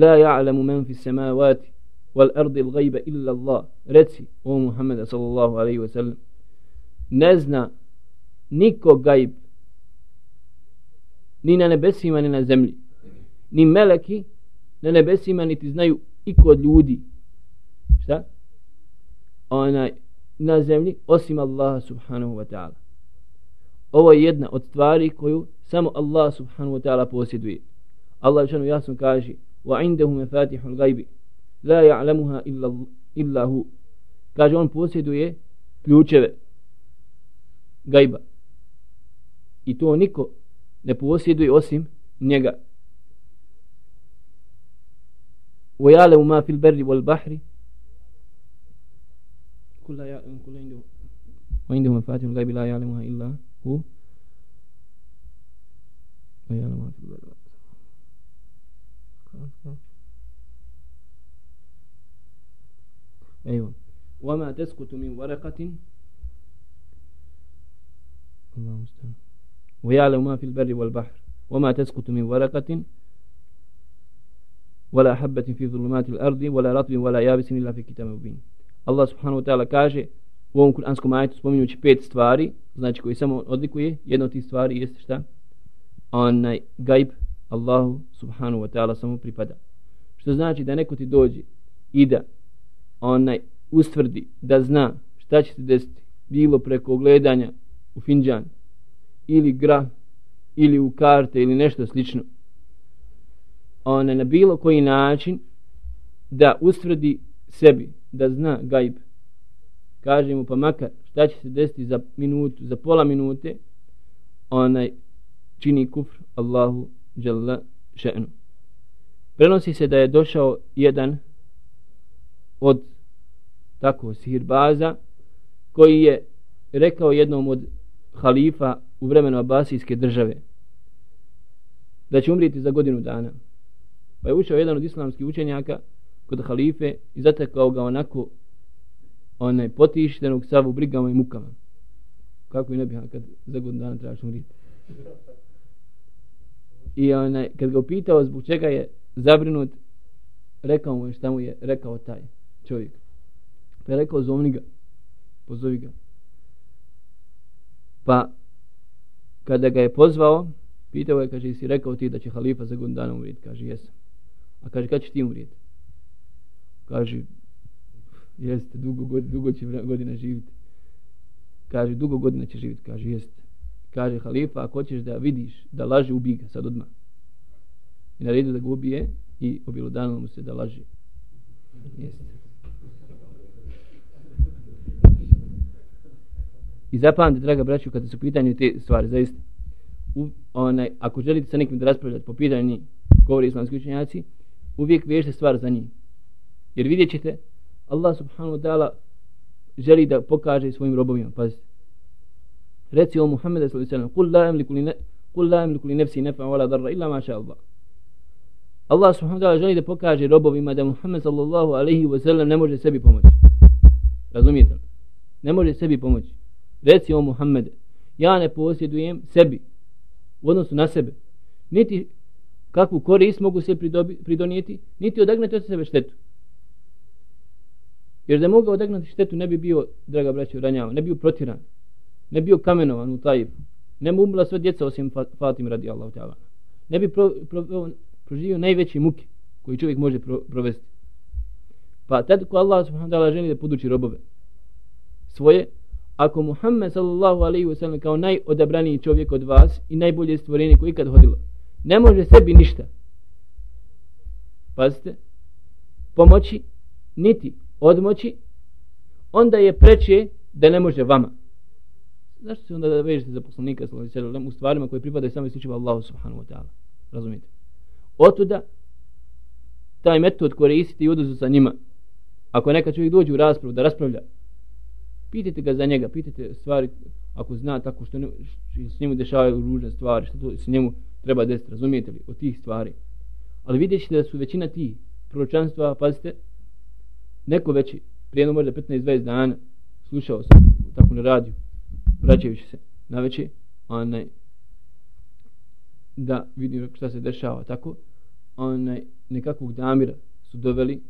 la ja'lamu men fi samavati wal ardi il gajba illa Allah. Reci o Muhammeda sallallahu alaihi wa sallam ne zna niko gajb ni na nebesima ni na zemlji ni meleki na nebesima niti znaju iko od ljudi šta? onaj na zemlji osim Allaha subhanahu wa ta'ala Ovo je jedna od stvari koju samo Allah subhanahu wa ta'ala posjeduje. Allah šanu jasno kaže وعنده مفاتح الغيب la ya'lamuha illa illa hu kaže on posjeduje ključeve gajba i to niko ne posjeduje osim njega wa ya'lamu ma fil barri wal bahri kulla ya'lamu kulla indahu wa indahu mafatihul ghaibi la ya'lamuha illa hu أيوة. وما تسقط من ورقة. الله مستعان ويعلم ما في البر والبحر. وما تسقط من ورقة. ولا حبة في ظلمات الأرض ولا رطب ولا يابس إلا في كتاب مبين. الله سبحانه وتعالى كاجي u ovom kuranskom ajetu spominjući pet stvari, znači koji samo odlikuje, jedna od tih stvari jeste šta? Onaj gajb, Allahu subhanahu wa ta'ala samo pripada. Što znači da neko ti dođe i da onaj ustvrdi da zna šta će se desiti bilo preko gledanja u finđan ili gra ili u karte ili nešto slično ona na bilo koji način da ustvrdi sebi da zna gajb kaže mu pa makar šta će se desiti za minutu za pola minute onaj čini kufr Allahu jalla še'nu prenosi se da je došao jedan od tako sihirbaza koji je rekao jednom od halifa u vremenu Abasijske države da će umriti za godinu dana Pa je ušao jedan od islamskih učenjaka kod halife i zatekao ga onako onaj potištenog savu brigama i mukama. Kako i ne bih kad za godinu dana trebaš umriti. I onaj, kad ga upitao zbog čega je zabrinut, rekao mu je šta mu je rekao taj čovjek. Pa je rekao zovni ga, pozovi ga. Pa kada ga je pozvao, pitao je, kaže, si rekao ti da će halifa za godinu dana umrijeti Kaže, jesam. A kaže, kad će ti umrijeti? Kaže, jeste, dugo, dugo će godina živjeti. Kaže, dugo godina će živjeti. Kaže, jeste. Kaže, halifa, ako hoćeš da vidiš da laže, ubij ga sad odmah. I naredio da ga ubije i obilo mu se da laže. Jeste. I zapamte, draga braću, kada su pitanje te stvari, zaista, u, onaj, ako želite sa nekim da raspravljate po pitanju, govori islamski učenjaci, uvijek vežete stvar za njih. Jer vidjet ćete, Allah subhanahu wa ta'ala želi da pokaže svojim robovima. Pazite. Reci o Muhammedu sallallahu alaihi sallam, kul la emliku li, ne, kul la emliku li nefsi nefa wala darra illa maša Allah. Allah subhanahu wa ta'ala želi da pokaže robovima da Muhammed sallallahu alaihi wa sallam ne može sebi pomoći. Razumijete li? Ne može sebi pomoći. Reci o Muhammedu, ja ne posjedujem sebi u odnosu na sebe. Niti kakvu korist mogu se pridobi, pridonijeti, niti odagnati od sebe štetu. Jer da mogu odagnati štetu ne bi bio, draga braća, ranjavan, ne bi bio protiran, ne bio kamenovan u taj, ne mu umila sve djeca osim Fatim radi Allah. Ne bi pro, pro, proživio najveće muke koji čovjek može pro, provesti. Pa tad ko Allah subhanahu wa ta'ala želi da poduči robove svoje, ako Muhammed sallallahu alaihi wasallam kao najodabraniji čovjek od vas i najbolje stvorenje koji ikad hodilo, ne može sebi ništa pazite pomoći niti odmoći onda je preče da ne može vama zašto se onda da vežete za poslanika u stvarima koje pripadaju samo isključivo Allahu subhanahu wa ta'ala Razumite? otuda taj metod koristiti i oduzu sa njima ako neka čovjek dođe u raspravu da raspravlja pitajte ga za njega pitajte stvari ako zna tako što, ne, što s njemu dešavaju ružne stvari što to s njemu treba desiti, razumijete li, od tih stvari. Ali vidjet ćete da su većina tih proročanstva, pazite, neko veći, prije možda 15-20 dana, slušao sam tako na radiju, vraćajući se na veće, onaj, da vidim šta se dešava, tako, onaj, nekakvog damira su doveli,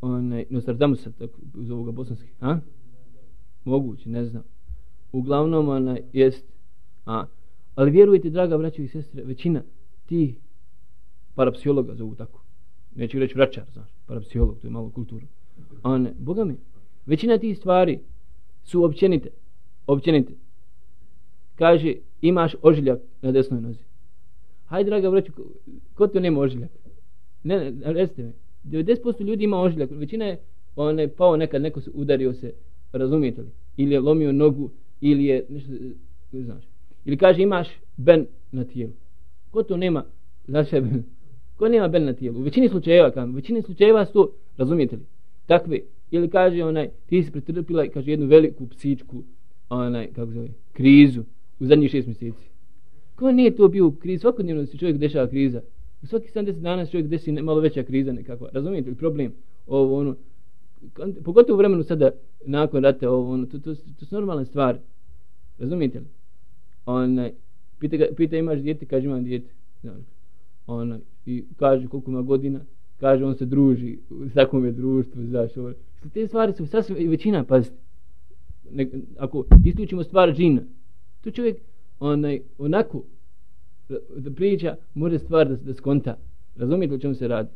onaj, Nostradamusa, tako, iz ovoga bosanski, a? Moguće, ne znam. Uglavnom, onaj, jest, a, Ali vjerujte, draga braćo i sestre, većina tih parapsihologa zovu tako. Neću reći vraćar, znaš, parapsiholog, to je malo kulturno. A ne, Boga mi, većina tih stvari su općenite. Općenite. Kaže, imaš ožiljak na desnoj nozi. Hajde, draga braćo, ko, ko to nema ožiljak? Ne, ne, recite mi. 90% ljudi ima ožiljak. Većina je on je pao nekad, neko se udario se, razumijete li? Ili je lomio nogu, ili je nešto, znaš. Ili kaže imaš ben na tijelu. Ko to nema za sebe? Ko nema ben na tijelu? U većini slučajeva, kam, u većini slučajeva su to, razumijete li? Takve. Ili kaže onaj, ti si pretrpila, kaže jednu veliku psičku, onaj, kako zove, krizu u zadnjih šest mjeseci. Ko nije to bio u krizi? Svakodnevno se čovjek dešava kriza. U svaki 70 dana čovjek desi malo veća kriza nekakva. Razumijete li problem? Ovo, ono, pogotovo u vremenu sada nakon rata ovo ono to, to, to su normalne stvari razumijete li onaj pita, ga, pita imaš dijete kaže imam dijete znači onaj i kaže koliko ima godina kaže on se druži u takvom je društvu znaš ovo te stvari su sasvim većina pazite ne, ako isključimo stvar džina to čovjek onaj onako da priča može stvar da, da skonta. Razumijete o čemu se radi?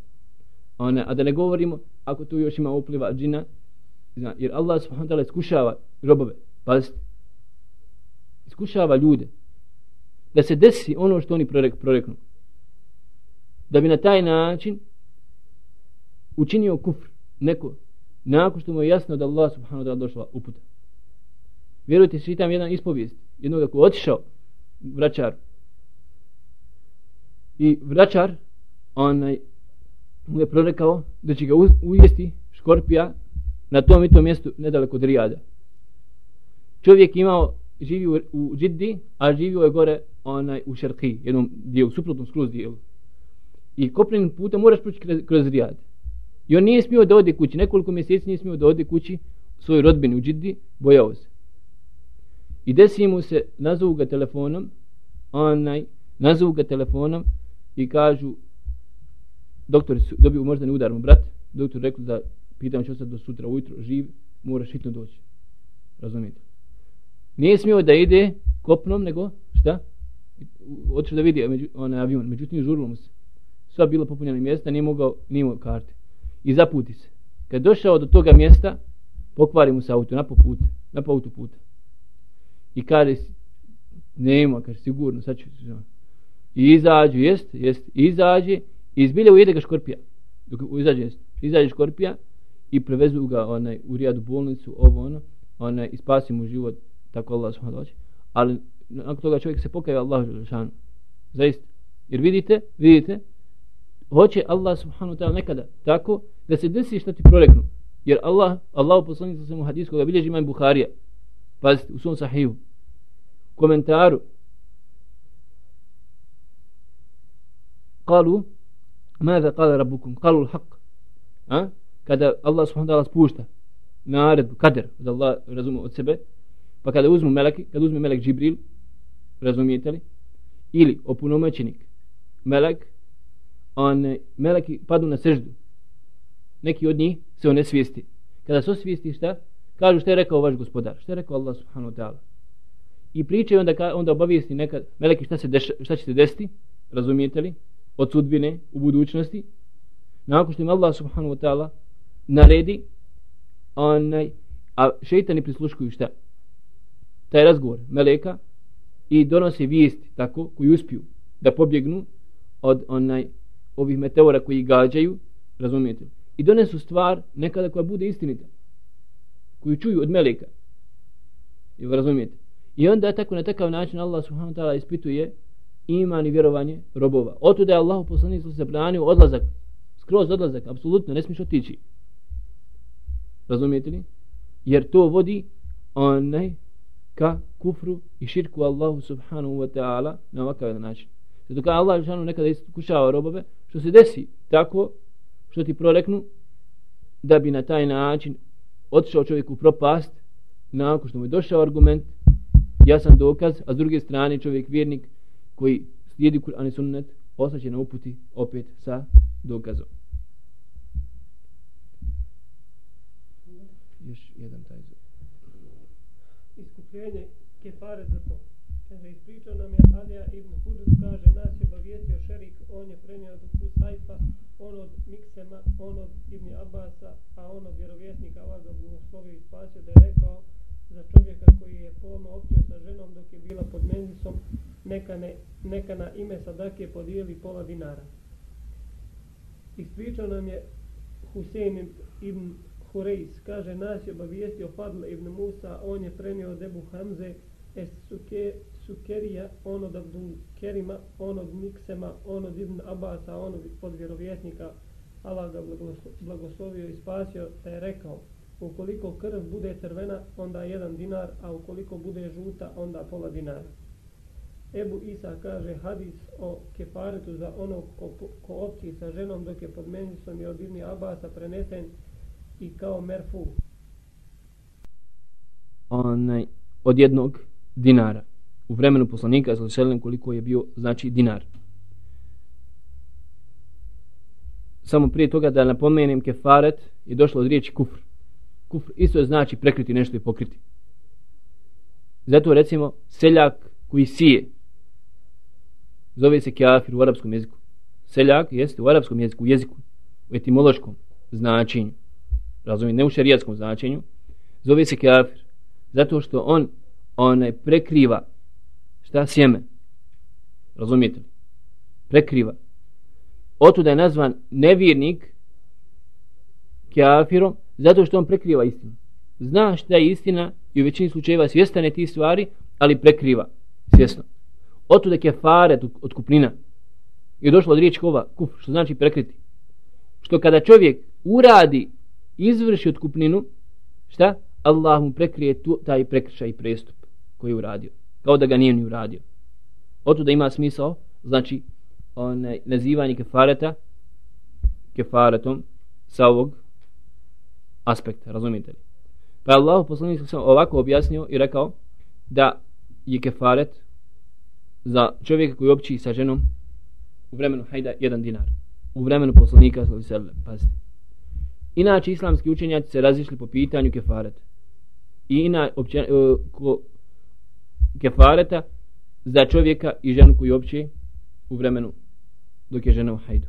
Ona, a da ne govorimo ako tu još ima upliva džina zna, jer Allah subhanahu wa ta'ala iskušava robove pazite iskušava ljude da se desi ono što oni prorek, proreknu da bi na taj način učinio kufr neko nakon što mu je jasno da Allah subhanahu wa ta'ala došla uputa vjerujte svi tam jedan ispovijest jednog ako otišao vraćar i vraćar onaj mu je prorekao da će ga ujesti škorpija na tom i tom mjestu nedaleko od Rijada. Čovjek imao, živi u, u Džiddi, a živio je gore onaj u Šarki, jednom dijelu, suprotnom skroz dijelu. I koprenim putem moraš proći kroz, kroz Rijad. I on nije smio da ode kući, nekoliko mjeseci nije smio da ode kući svoj rodbini u Džiddi, bojao se. I desi mu se, nazovu ga telefonom, onaj, nazovu ga telefonom i kažu, doktor su dobio moždani udar mu brat, doktor rekao da pitam će ostati do sutra ujutro, živ, moraš hitno doći. Razumijete? Nije smio da ide kopnom, nego šta? Otišao da vidi među, onaj avion, međutim žurilo mu se. Sva bila popunjena mjesta, nije mogao, nije mogao karte. I zaputi se. Kad došao do toga mjesta, pokvari mu se auto, na put, na auto puta. I kaže, nema, kaže, sigurno, sad ću, i izađu, jest, jest, izađe, I izbilje ujede ga škorpija. Dok izađe, jest, izađe škorpija i prevezu ga onaj, u rijadu bolnicu, ovo ono, onaj, i spasi mu život, tako Allah subhanahu wa Ali nakon toga čovjek se pokaje Allah Đelešanu. Zaista. Jer vidite, vidite, hoće Allah subhanahu wa ta'ala nekada tako da se desi što ti proreknu. Jer Allah, Allah poslanik sa mu hadis koga bilježi imam Buharija. Pazite, u svom sahiju. Komentaru. Kalu, ماذا قال ربكم قالوا الحق ها kada Allah subhanahu wa ta'ala spušta naredbu, kader od Allah razume od sebe pa kada uzmu meleki, kada uzme melek Džibril razumijete li ili opunomećenik melek on, meleki padu na seždu neki od njih se one svijesti kada se osvijesti šta? Kažu šta je rekao vaš gospodar? Šta je rekao Allah subhanahu wa ta'ala? I pričaju onda, onda obavijesti nekad meleki šta, se deša, šta će se desiti? Razumijete li? Od sudbine u budućnosti. Nakon što im Allah subhanahu wa ta'ala naredi onaj, a šeitani prisluškuju šta? Taj razgovor meleka i donose vijesti tako koji uspiju da pobjegnu od onaj ovih meteora koji gađaju razumijete i donesu stvar nekada koja bude istinita koju čuju od meleka i razumijete i onda tako na takav način Allah subhanahu wa ta'ala ispituje iman i vjerovanje robova. Oto da je Allah poslanik se zabranio odlazak, skroz odlazak, apsolutno, ne smiješ otići. Razumijete li? Jer to vodi onaj ka kufru i širku Allahu subhanahu wa ta'ala na ovakav način. Zato kada Allah subhanahu nekada iskušava robove, što se desi tako, što ti proreknu, da bi na taj način otišao čovjek u propast, nakon što mu je došao argument, jasan dokaz, a s druge strane čovjek vjernik koji slijedi Kur'an i sunnet ostaće na uputi opet sa dokazom. Još jedan taj. Iskupljenje kefare za to. Kaže, ispričao nam je Alija ibn Hudud, kaže, nas je obavijestio šerik, on je prenio od Husajfa, on od Miksema, on od Ibn Abasa, a on od vjerovjesnika Allah ga blagoslovio i spasio da je rekao za čovjeka koji je polno opio sa ženom dok je bila pod menzisom, neka, ne, neka na ime sadake podijeli pola dinara. Ispričao nam je Husein ibn Hureis, kaže, nas je obavijestio Fadl ibn Musa, on je prenio od Ebu Hamze, Es suke, Sukerija, on od Abdul Kerima, on od Miksema, on od Ibn Abasa, on od vjerovjetnika, Allah ga blagoslovio i spasio, da je rekao, ukoliko krv bude crvena, onda jedan dinar, a ukoliko bude žuta, onda pola dinara. Ebu Isa kaže hadis o kefaretu za ono ko, ko opći sa ženom dok je pod menisom i od Ibn Abasa prenesen i kao merfu. Onaj, od jednog dinara u vremenu poslanika sa koliko je bio znači dinar. Samo prije toga da napomenem kefaret je došlo od riječi kufr. Kufr isto je znači prekriti nešto i pokriti. Zato recimo seljak koji sije zove se kafir u arapskom jeziku. Seljak jeste u arapskom jeziku, u jeziku, u etimološkom značenju. Razumijem, ne u šarijatskom značenju. Zove se kafir zato što on onaj prekriva šta sjeme. Razumijete li? Prekriva. Otuda je nazvan nevjernik kafirom zato što on prekriva istinu. Zna šta je istina i u većini slučajeva svjestane ti stvari ali prekriva svjesno. Otuda je kefaret od kupnina i došlo od riječi kova kuf što znači prekriti. Što kada čovjek uradi izvrši otkupninu šta? Allah mu prekrije tu, taj prekršaj i prestup koji je uradio kao da ga nije ni uradio. Oto da ima smisao, znači, onaj, nazivanje kefareta, kefaretom sa ovog aspekta, razumijete li? Pa je Allah poslanik sam ovako objasnio i rekao da je kefaret za čovjeka koji opći sa ženom u vremenu hajda jedan dinar. U vremenu poslanika sallallahu alejhi pazite. Inače islamski učenjaci se razišli po pitanju kefaret. I ina opće, uh, ko, kefareta za čovjeka i ženu koji opće u vremenu dok je žena u hajdu.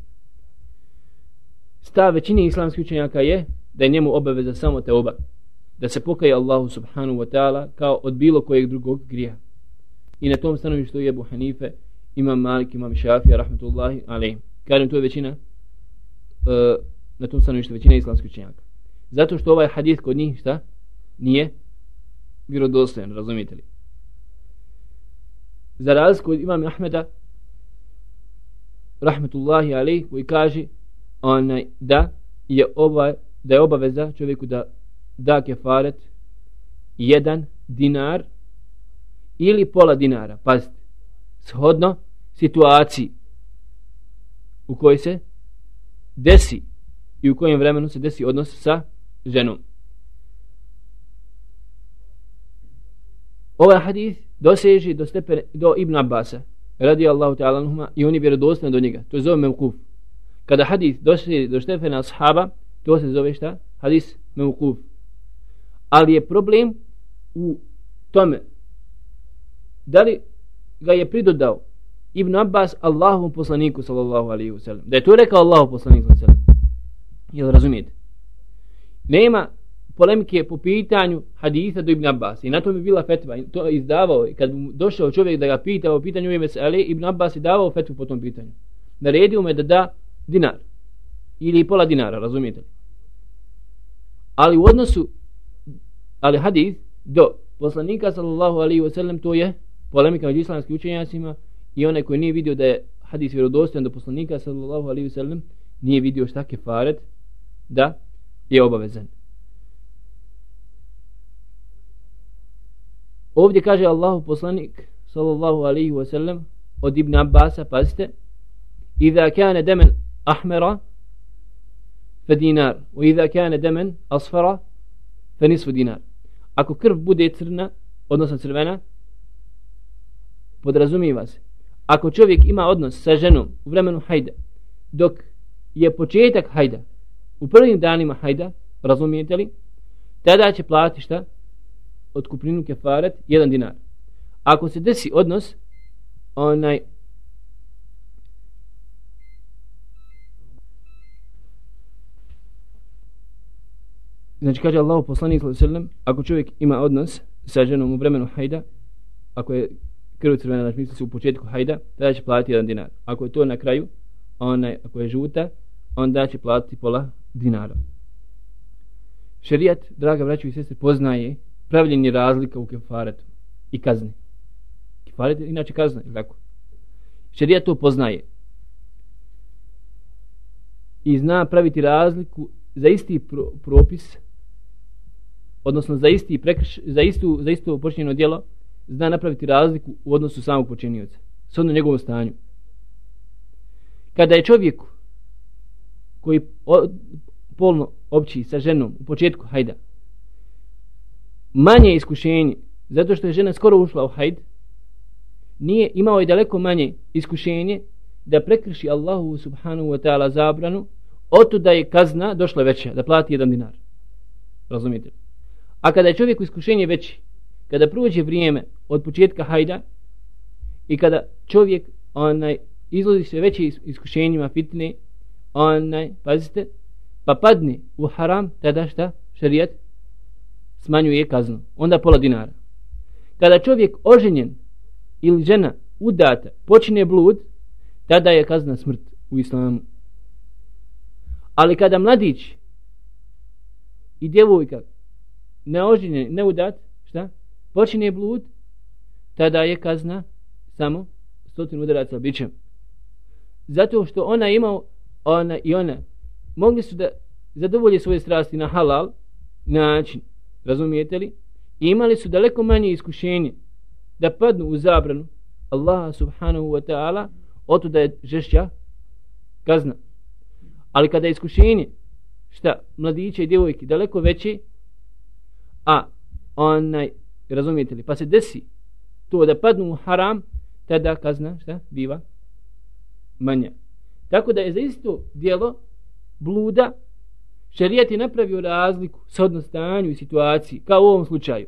Stav većine islamskih učenjaka je da je njemu obaveza samo te oba. Da se pokaje Allahu subhanu wa ta'ala kao od bilo kojeg drugog grija. I na tom stanovi što je Abu Hanife, imam Malik, imam Šafija, rahmetullahi ali kažem to je većina, uh, na tom stanovi što većina islamskih učenjaka. Zato što ovaj hadith kod njih, šta? Nije vjerodostojan, razumijete li? Za razliku od imama Ahmeda rahmetullahi alaih koji kaže onaj, da je ova da je obaveza čovjeku da da kefaret jedan dinar ili pola dinara. Pazite shodno situaciji u kojoj se desi i u kojem vremenu se desi odnos sa ženom. Ovaj hadis doseži do stepen, do Ibn Abbasa radi Allahu ta'ala anhuma i oni vjerodostojni do njega. To je zove mevkuf kada hadis doseži do stepena ashaba to se zove šta? Hadis mevkuf ali je problem u tome da li ga je pridodao Ibn Abbas Allahovom poslaniku sallallahu alaihi wa sallam. Da je to rekao Allahov poslaniku sallallahu alaihi wa sallam. Jel razumijete? Nema polemike po pitanju hadisa do Ibn Abbas. I na to bi bila fetva. To je izdavao. Kad bi došao čovjek da ga pita o pitanju ime se, ali Ibn Abbas je davao fetvu po tom pitanju. Naredio me da da dinar. Ili pola dinara, razumijete li? Ali u odnosu, ali hadis do poslanika sallallahu alaihi wa sallam, to je polemika među islamskim učenjacima i onaj koji nije vidio da je hadis vjerodostojan do poslanika sallallahu alaihi wa sallam, nije vidio šta kefaret da je obavezan. Ovdje kaže Allahu poslanik sallallahu alaihi wa sallam od Ibn Abbasa, pazite, Iza kane demen ahmera fe dinar, wa iza kane demen asfara fe nisfu dinar. Ako krv bude crna, odnosno crvena, podrazumiva se. Ako čovjek ima odnos sa ženom u vremenu hajda, dok je početak hajda, u prvim danima hajda, razumijete li, tada će platiti šta? Otkupninu kefaret jedan dinar. Ako se desi odnos, onaj Znači kaže Allah poslanik sallallahu ako čovjek ima odnos sa ženom u vremenu hajda, ako je krv crvena, znači misli se u početku hajda, tada će platiti jedan dinar. Ako je to na kraju, onaj, ako je žuta, onda će platiti pola dinara. Šerijat, draga braćo i sestre, poznaje pravljenje razlika u kefaretu. i kazni. Kefaret je inače kazna, ili tako? Šerija to poznaje. I zna praviti razliku za isti pro, propis, odnosno za, isti prekrš, za, istu, za isto počinjeno djelo, zna napraviti razliku u odnosu samog počinioca. S odnom njegovom stanju. Kada je čovjek koji o, polno opći sa ženom u početku hajda, manje iskušenje, zato što je žena skoro ušla u hajd, nije imao i daleko manje iskušenje da prekrši Allahu subhanahu wa ta'ala zabranu, oto da je kazna došla veća, da plati jedan dinar. Razumite? A kada je čovjek u iskušenje veći, kada prođe vrijeme od početka hajda i kada čovjek onaj izlazi sve veće iskušenjima fitne, onaj, pazite, pa padne u haram, tada šta? Šarijat smanjuje kaznu. Onda pola dinara. Kada čovjek oženjen ili žena udata počine blud, tada je kazna smrt u islamu. Ali kada mladić i djevojka neoženjen, neudat, šta? Počine blud, tada je kazna samo stotinu udaraca bićem. Zato što ona imao, ona i ona, mogli su da zadovolje svoje strasti na halal način, razumijete li? I imali su daleko manje iskušenje da padnu u zabranu Allaha subhanahu wa ta'ala oto da je žešća kazna. Ali kada je iskušenje šta mladiće i djevojke daleko veće a onaj razumijete li pa se desi to da padnu u haram tada kazna šta biva manja. Tako da je za isto dijelo bluda šarijat je napravio razliku s odnostanju i situaciji kao u ovom slučaju.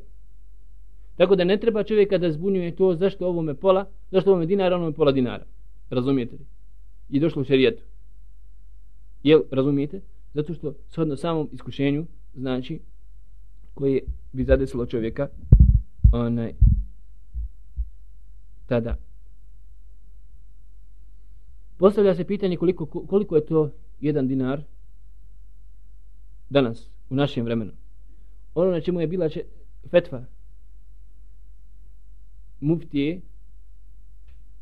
Tako da ne treba čovjeka da zbunjuje to zašto ovome pola, zašto ovome dinara, ovome pola dinara. Razumijete li? I došlo u šarijetu. Jel, razumijete? Zato što shodno samom iskušenju, znači, koje bi zadesilo čovjeka, onaj, tada. Postavlja se pitanje koliko, koliko je to jedan dinar danas, u našem vremenu. Ono na čemu je bila če, fetva muftije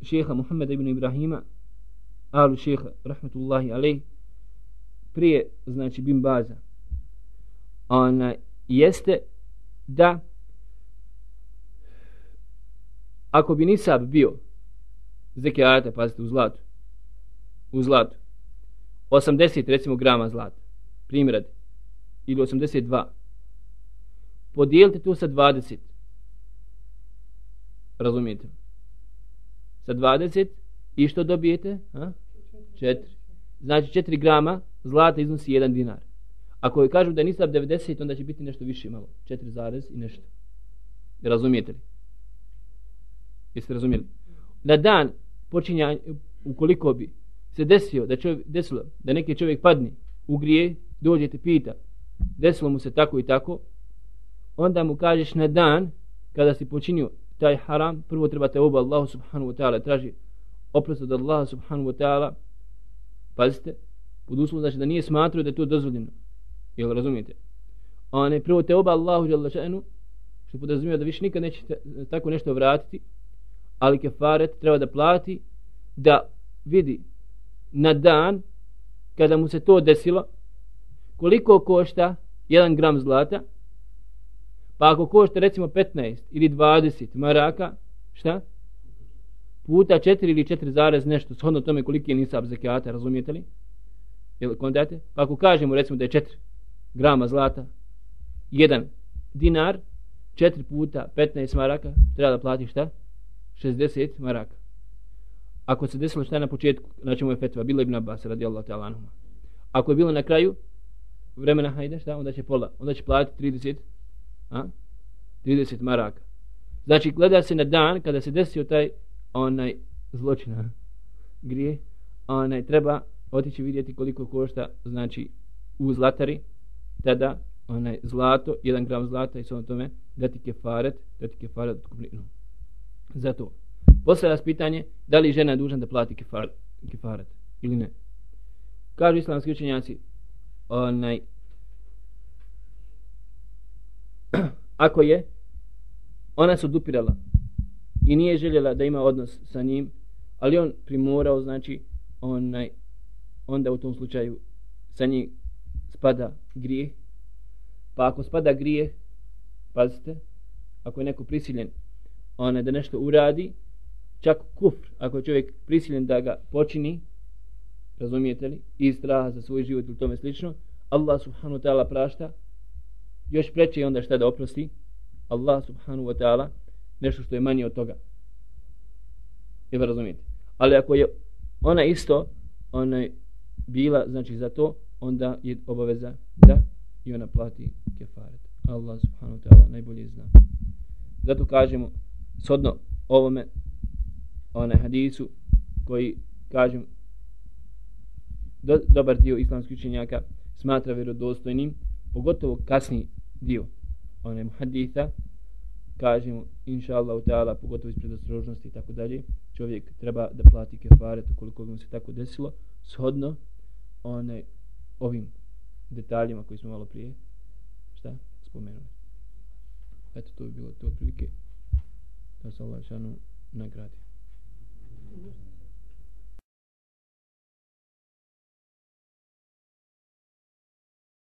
šeha Muhammeda ibn Ibrahima alu šeha rahmetullahi alej prije znači bin baza ona jeste da ako bi nisab bio zekijata, pazite, u zlatu u zlatu 80 recimo grama zlata primjer ili 82 podijelite to sa 20 Razumijete? Sa 20 i što dobijete? Ha? 4. Znači 4 grama zlata iznosi 1 dinar. Ako je kažu da je nisab 90, onda će biti nešto više malo. 4 zarez i nešto. Razumijete li? Jeste razumijeli? Na dan počinja, ukoliko bi se desio da čovjek, desilo da neki čovjek padne u grije, dođete pita, desilo mu se tako i tako, onda mu kažeš na dan kada si počinio taj haram, prvo treba te oba Allahu subhanahu wa ta'ala traži oprost od Allaha subhanahu wa ta'ala. Pazite, pod uslovom znači da nije smatrao da je to dozvoljeno. Jel razumijete? A ne prvo te oba Allahu jalla še'nu što podrazumijeva da više nikad nećete tako nešto vratiti ali kefaret treba da plati da vidi na dan kada mu se to desilo koliko košta jedan gram zlata Pa ako košta recimo 15 ili 20 maraka, šta? Puta 4 ili 4 zarez nešto, shodno tome koliki je nisab zekijata, razumijete li? Jel kontate? Pa ako kažemo recimo da je 4 grama zlata, 1 dinar, 4 puta 15 maraka, treba da plati šta? 60 maraka. Ako se desilo šta je na početku, na čemu je fetva, bilo Ibn Abbas radijallahu ta'ala anuma. Ako je bilo na kraju vremena, hajde šta, onda će pola, onda će platiti 30 a? 30 maraka. Znači, gleda se na dan kada se desio taj onaj zločin, grije, onaj treba otići vidjeti koliko košta, znači, u zlatari, tada onaj zlato, jedan gram zlata i sve ono tome, dati kefaret, dati kefaret od kupninu. Zato, posle vas pitanje, da li žena je dužna da plati kefaret, kefaret ili ne. Kažu islamski učenjaci, onaj, ako je ona se odupirala i nije željela da ima odnos sa njim, ali on primorao, znači, onaj, onda u tom slučaju sa njim spada grijeh. Pa ako spada grijeh, pazite, ako je neko prisiljen onaj, da nešto uradi, čak kufr, ako je čovjek prisiljen da ga počini, razumijete li, iz straha za svoj život ili tome slično, Allah subhanahu wa ta'ala prašta, još preče je onda šta da oprosti, Allah subhanahu wa ta'ala, nešto što je manje od toga. Je razumijete. Ali ako je ona isto, ona je bila, znači za to, onda je obaveza da i ona plati kefaret. Allah subhanahu wa ta'ala najbolje zna. Zato kažemo, sodno ovome, onaj hadisu, koji, kažem, do, dobar dio islamskih učenjaka smatra vjerodostojnim, pogotovo kasni dio one haditha, kažemo, inša Allah, ta'ala, pogotovo iz predostrožnosti i tako dalje, čovjek treba da plati kefaret ukoliko bi mu se tako desilo, shodno one, ovim detaljima koji smo malo prije šta spomenuli. Eto, to bi bilo to otprilike da se Allah šanu nagradi. Mm -hmm.